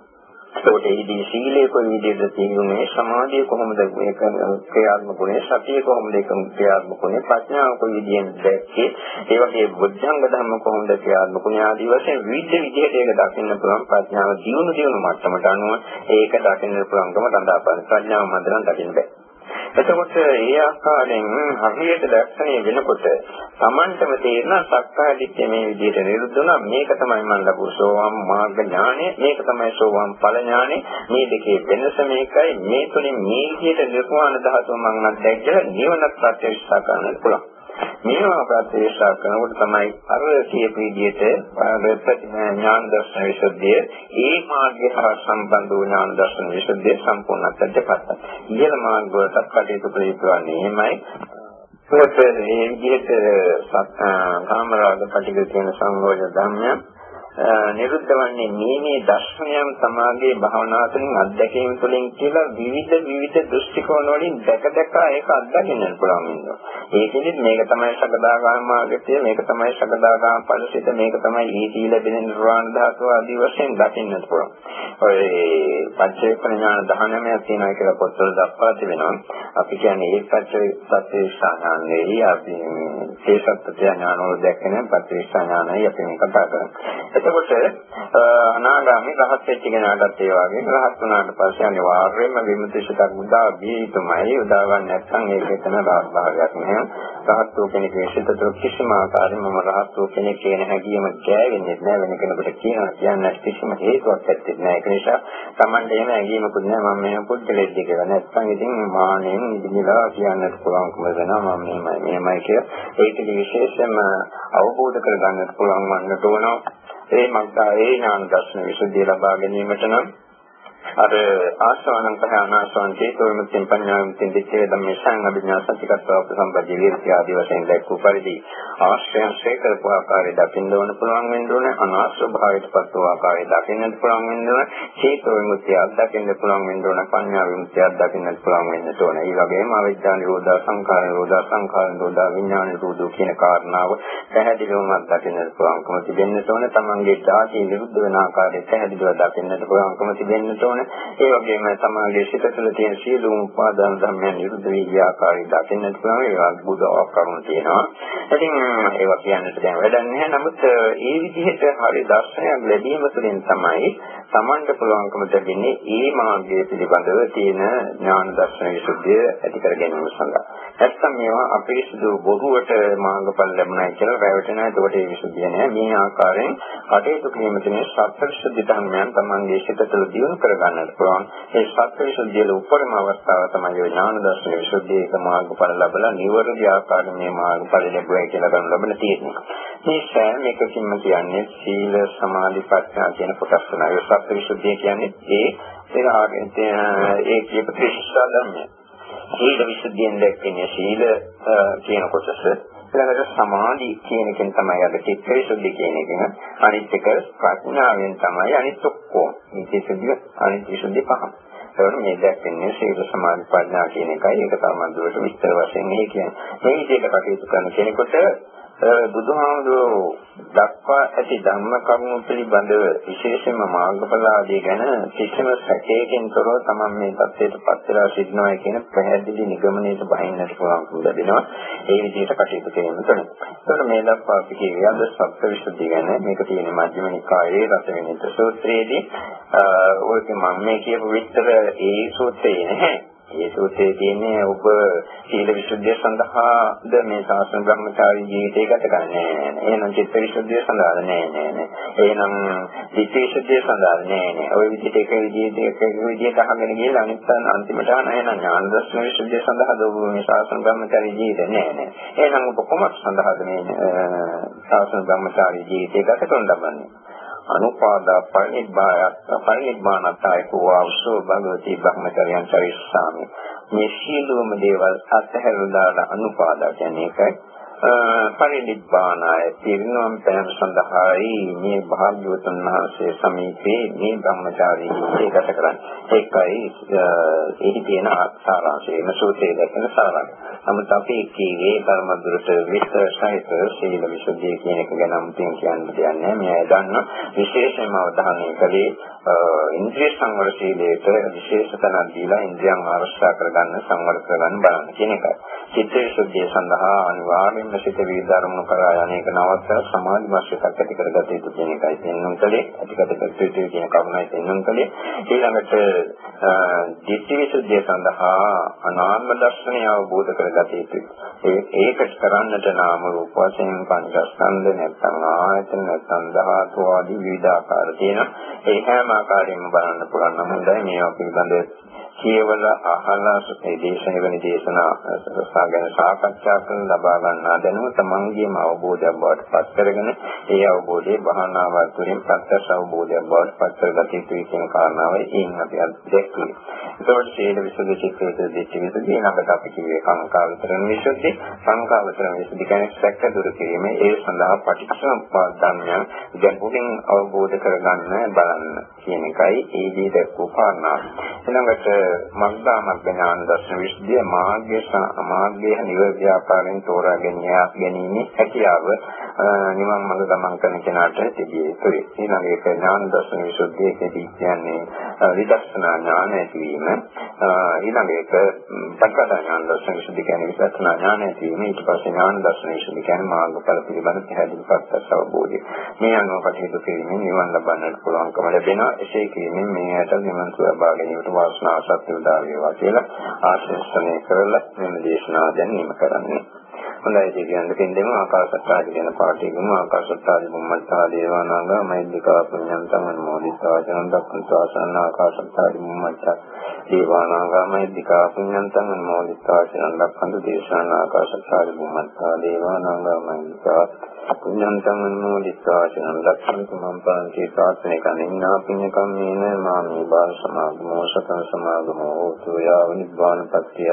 ඒකට ඒදී සීලය කොයි විදිහට තියෙන්නේ? සමාධිය කොහොමද මේක ක්‍රියාත්මක වුනේ? සතිය කොහොමද ඒක ක්‍රියාත්මක වුනේ? ප්‍රඥාව කොයි විදිහෙන්ද දැක්කේ? ඒ වගේ බුද්ධංග ධර්ම කොහොමද ක්‍රියාත්මක වුනේ? ආදී වශයෙන් විවිධ විදිහට ඒක දකින්න පුළුවන්. ප්‍රඥාව දියුණු දියුණු මට්ටමට අනුව ඒක දකින්න පුළුවන්කම රඳාපන්න. ප්‍රඥාව මන්දරන් දකින්න බෑ. එතකොට ඒ ආකාරයෙන් හරියට දැක්සනේ වෙනකොට Tamanටම තේරෙන සක්කාය දිට්ඨිය මේ විදිහට නිරුද්ධ වුණා. මේක තමයි මම ලබු සෝවාන් මාර්ග ඥානය. මේක තමයි සෝවාන් ඵල ඥානය. මේ දෙකේ වෙනස මේකයි. මේ තුලින් මේ විදිහට නිර්වාණ ධාතුව මම අත්දැකලා නිවනත් ප්‍රත්‍යක්ෂ කරන්න පුළුවන්. මේවා ප්‍රත්‍යක්ෂ කරනකොට තමයි අර කියපු විදිහට ඥාන දර්ශන විසුද්ධිය ඒ මාර්ගය හා සම්බන්ධ වූ ඥාන දර්ශන විසුද්ධිය සම්පූර්ණත්වයට පත්තා. ඉහළ මාර්ග වලට කටයුතු කරේතුවන්නේ එහෙමයි. ඒත් මේ විදිහට කාමරාග පටිඝ කියන සංයෝජ ධර්මයන් නිරුද්ධ වන්නේ මේ මේ දර්ශනයන් සමාගයේ භාවනා තුළින් අත්දැකීම් තුළින් කියලා විවිධ විවිධ දෘෂ්ටි කෝණ වලින් දැක දැක ඒක අත්දකින්න පුළුවන් වෙනවා. ඒකෙදි මේක තමයි සකදාගාම මාර්ගය, මේක තමයි සකදාගාම ඵලසිත, මේක තමයි ඊටී ලැබෙන නිර්වාණ ධාතුව ආදී වශයෙන් දකින්න පුළුවන්. ඔය පංචේකන ඥාන 19ක් තියෙනවා කියලා පොත්වල දක්වා තිබෙනවා. අපි කියන්නේ ඒ පංචේ සත්‍ය ඥානයේ අපි මේ සත්‍ය ඥාන වල දැක්කම පංචේ ඥානයි අපි කතා කරන්නේ. එතකොට අනාගාමී රහත් වෙච්ච කෙනාටත් ඒ වගේ රහත් වුණාට පස්සේ අනිවාර්යයෙන්ම විමුක්තිශතක් උදා විය යුතුමයි. උදාගන්න නැත්නම් ඒක එතන රහත් භාවයක් නෑ. රහත් වූ කෙනෙක් විශේෂිත කිසිම ආකාරයෙන්ම රහත් වූ කෙනෙක් කියන හැඟීම ගෑවෙන්නේ නැහැ වෙන කෙනෙකුට කියනවා කියන්න කිසිම හේතුවක් නැත්තේ නෑ. ඒක නිසා Tamande එහෙම හැඟීමකුත් නෑ මම මෙහෙම පුද්ගලෙක් කියලා. නැත්නම් ඉතින් මානෙන් ඉදිරියලා කියන්නත් පුළුවන්කම වෙනවා මම මෙහෙමයි මෙහෙමයි කියලා. ඒකේ විශේෂයෙන්ම අවබෝධ කරගන්නත් පුළුවන් වන්නට ඕන. ඒ මග්ගා ඒ ඥාන දර්ශන විසුද්ධිය ලබා ගැනීමට නම් අර ආශ්‍රවණං පහ අනාශ්‍රවණ චේතෝ විමුක්තිය පඤ්ඤා විමුක්තිය දෙකේ ධම්මේ සංඅභිඥා සත්‍යකත්ව සම්පදී විරති ආදී වශයෙන් දැක්වූ පරිදි ආශ්‍රයන් ශේකරපු ආකාරය දකින්න ඕන පුළුවන් වෙන්න ඕන අනාශ්‍ර භාවයට පත් වූ ආකාරය දකින්නත් පුළුවන් වෙන්න ඕන චේතෝ විමුක්තිය අත්දකින්න පුළුවන් වෙන්න ඕන පඤ්ඤා විමුක්තිය අත්දකින්නත් පුළුවන් වෙන්න ඕන. ඒ වගේම අවිද්‍යා නිරෝධා සංඛාර නිරෝධා සංඛාර නිරෝධා විඥාන නිරෝධෝ කියන කාරණාව පැහැදිලිවම අත්දකින්නත් පුළුවන්කම තිබෙන්න ඕන. තමන්ගේ ධාතී විරුද්ධ වෙන ආකාරය පැහැදිලිව දකින්නත් පුළුවන්කම තිබෙන්න ඕන. ඒ වගේම තමයි සිත තුළ තියෙන සියලුම උපාදාන ධර්මයන් නිරුද්ධ වී ආකාරي දකින්නට පුළුවන් ඒවා බුදුවක් කරුණු තියෙනවා. ඉතින් ඒවා කියන්නට දැන් වැඩක් නැහැ. නමුත් ඒ විදිහට හරි දර්ශනයක් ලැබීම තුළින් තමයි Tamanට පුළුවන්කම දෙන්නේ ඒ මාර්ගය පිළිබඳව තියෙන ඥාන දර්ශන විසුද්ධිය ඇති කර ගැනීම සඳහා. නැත්නම් මේවා අපිරිසුදු බොරුවට මාර්ගඵල ලැබුණයි කියලා රැවටෙනවා. ඒකට ඒ විසුද්ධිය නෑ. මේ ආකාරයෙන් කටයුතු කිරීම තුනේ සත්‍යවිසුද්ධි ධර්මයන් Tamanගේ සිත තුළ දියුණු කරගන්නට පුළුවන්. ඒ සත්‍යවිසුද්ධියේ උපරිම අවස්ථාව තමයි ඔය ඥාන දර්ශන විසුද්ධිය එක මාර්ගඵල ලැබලා නිවර්ති ආකාරයෙන් මේ මාර්ගඵල ලැබුවයි කියලා ගන්න ලබන තියෙනවා. මේ සෑම එකකින්ම කියන්නේ සීල සමාධි ප්‍රඥා කියන කොටස් තුනයි. සත්‍යවිසුද්ධිය කියන්නේ ඒ ඒ කියපු ත්‍රිශිෂ්ඨ ධර්මය. සීල විසුද්ධියෙන් දැක්කේ සීල කියන කොටස ඊළඟට සමාධි කියන එකෙන් තමයි අද චිත්ත විසුද්ධි කියන එකෙන් අනිත් එක ප්‍රඥාවෙන් තමයි අනිත් ඔක්කොම මේ විසුද්ධිය අනිත් විසුද්ධි පහම. ඒකට මේ දැක්කන්නේ සීල සමාධි ප්‍රඥා කියන එකයි ඒක තමයි දුරට විස්තර වශයෙන් මේ කියන්නේ. මේ විදිහට කටයුතු කරන කෙනෙකුට බුදුහාමුදුරුවෝ දක්වා ඇති ධර්ම කරුණු පිළිබඳව විශේෂයෙන්ම මාර්ගඵල ආදී ගැන කිසිම සැකයකින් තොරව තමයි මේ தත්ත්වයට පත් වෙලා සිටිනවා කියන පැහැදිලි නිගමනයට බහින්නට පුළුවන්කම ලැබෙනවා. ඒ විදිහට කටයුතු කිරීම තුළ. ඒතකොට මේ දක්වා අපි කියවේ අද සත්‍යවිසුද්ධිය ගැන මේක තියෙන මධ්‍යම නිකායේ රසවිනිත සූත්‍රයේදී ඔයක මම මේ කියපු විස්තර ඒ සූත්‍රයේ නැහැ. ඒ සූත්‍රයේ තියෙන්නේ ඔබ සීල විසුද්ධිය සඳහාද මේ ශාසන බ්‍රහ්මචාරී ජීවිතය ගත කරන්නේ නෑ. එහෙනම් චිත්ත විසුද්ධිය සඳහා නෑ නෑ නෑ. එහෙනම් ධිට්ඨි විසුද්ධිය සඳහා නෑ නෑ. ওই විදිහට එක විදිහට එක විදිහට අහගෙන ගිහලා අනිත් අන්තිමට අහන එහෙනම් ඥාන දර්ශන විසුද්ධිය සඳහාද ඔබ මේ ශාසන බ්‍රහ්මචාරී ජීවිතය නෑ නෑ. එහෙනම් ඔබ කොහොමද සඳහාද මේ ශාසන බ්‍රහ්මචාරී ජීවිතය ගත කරන්න ලබන්නේ? අනුපාදා පරිනිබ්බාය පරිනිබ්බානතයි කෝවසෝ භගවති බ්‍රහ්මචර්යයන් චරිස්සාමි. මේ සීලෝම දේවල් අත්හැරලා දාලා අනුපාදා කියන්නේ ඒකයි. පරිනිබ්බානාය පිරිනොම් පෑම සඳහායි මේ භාග්‍යවතුන් වහන්සේ සමීපේ මේ බ්‍රහ්මචාරී ජීවිතය ගත කරන්නේ. ඒකයි එහි තියෙන සාරාංශය මසෝතේ දැක්වෙන සාරාංශය. නමුත් අපි කීවේ ධර්මදුරට විස්තර සහිත සීල විසුද්ධිය කියන එක ගැන මුලින් කියන්න දෙන්නේ මේ දන්න විශේෂයෙන්ම අවධානය කළේ ඉන්ද්‍රිය සංවර සීලයට විශේෂ තැනක් දීලා ඉන්ද්‍රියන් ආරක්ෂා කරගන්න සංවර කරගන්න බලන්න කියන එකයි. චිත්ත විසුද්ධිය සඳහා අනිවාර්යෙන් මෙන්න සිත විදර්මණු කරා යන්නේක නවත්ත සමාධි මාර්ගයක් ඇති කරගත යුතු කියන එකයි පෙන්වන්න කලේ අධිගත කර්තෘත්වය කියන කරුණයි පෙන්වන්න කලේ ඊළඟට දිට්ඨිවිසුද්ධිය සඳහා අනාත්ම දර්ශනය අවබෝධ කරගත යුතුයි. ඒකට කරන්නට නාම රූප වශයෙන් පංචස්කන්ධ නැත්නම් ආයතන නැත්නම් ධාතු ආදී විවිධ ආකාර තියෙන ඒ හැම ආකාරයෙන්ම බලන්න පුළුවන් නම් හොඳයි. මේවා පිළිබඳව කියවල අහලා ඒ දේශන වෙන දේශනා ගැන සාකච්ඡා කරන ලබා ගන්නා දැනුම තමන්ගේම අවබෝධයක් බවට පත් කරගෙන ඒ අවබෝධයේ භාවනාවල් තුළින් ප්‍රත්‍යක්ෂ අවබෝධයක් බවට පත් කරගත යුතුයි කියන කාරණාවයි ඉන් අපි දැක්කේ. ඒතකොට සීල විසුද්ධි චිත්තේත දෙච්ච විසුද්ධි ඊළඟට අපි කිව්වේ කාංකාවතරණ විසුද්ධි සංකාවතරණ විසුද්ධි කියන්නේ සැක දුරු කිරීම ඒ සඳහා පටිච්චසමුප්පාද ධර්මයන් ගැඹුරින් අවබෝධ කරගන්න බලන්න කියන එකයි ඒ විදිහට උපානාව. ඊළඟට මග්ගා මග්ග ඥාන දර්ශන විසුද්ධිය මාර්ගය මාර්ගය නිවර්ත්‍යාකාරයෙන් තෝරා ගැනීම ගැනීම හැකියාව නිවන් මඟ ගමන් කරන කෙනාට තිබිය යුතුයි. ඊළඟ එක ඥාන දර්ශන විසුද්ධියකදී කියන්නේ විදර්ශනා ඥාන ඇතිවීම. ඊළඟ එක පටකඩ ඥාන දර්ශන විසුද්ධිය කියන්නේ විදර්ශනා ඥාන ඇතිවීම. ඊට පස්සේ ඥාන දර්ශන විසුද්ධිය කියන්නේ මාර්ගඵල පිළිබඳ පැහැදිලි පස්සස් අවබෝධය. මේ අනුව කටයුතු කිරීමෙන් නිවන් ලබන්නට පුළුවන්කම ලැබෙනවා. එසේ කිරීමෙන් මේ ඇයට නිවන් සුව ලබා ගැනීමට වාසනාව සත්‍ය උදා වේවා කියලා ආශිර්වාදනය කරලා මෙන්න දේශනාව දැන් නිම කරන්නේ. හොඳයි ඉතින් කියන්න දෙන්නෙම ආකාශත්තාදී කියන පාඩේ ගමු ආකාශත්තාදී මුම්මත්තා දේවානාග මෛත්‍රිකා පුඤ්ඤන්තං අනුමෝදිතා ජනන් දක්ඛන් සාසන ආකාශත්තාදී මුම්මත්තා දේවානාග මෛත්‍රිකා පුඤ්ඤන්තං අනුමෝදිතා ජනන් දක්ඛන් දේශාන ආකාශත්තාදී මුම්මත්තා දේවානාග මෛත්‍රිකා පුඤ්ඤන්තං අනුමෝදිතා චිරන් රක්ඛන්තු මම් පාන්ති ප්‍රාර්ථනේ කනින්නා පුඤ්ඤ කම්මේන මාමේ බාල සමාගමෝ සතං සමාගමෝ හෝතු යාව නිබ්බාන පත්‍ය.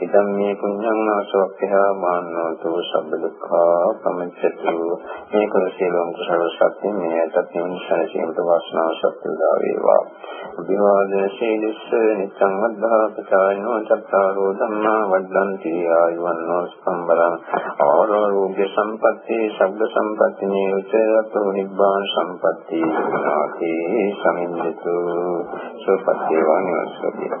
ඉදම් මේ පුඤ්ඤං ආසෝක්ඛ්‍යා මාන්නෝතු සබ්බ දුක්ඛා පමිච්ඡතු මේ කුසලං කුසල ශක්තිය මේ ඇතත් නිසාරසීමට වාසනාව ශක්තිය දා වේවා. විවාද සීලස්ස නිච්ඡං වද්ධා පචායනෝ චත්තාරෝ ධම්මා වද්දන්ති ආයුවන්නෝ සම්බරං. ආරෝග්‍ය සම්පatti සබ්බ සම්පatti නියුචයතෝ නිබ්බාන සම්පatti නාති සමින්දිතු සෝපත්තේ වානිවස්සතිය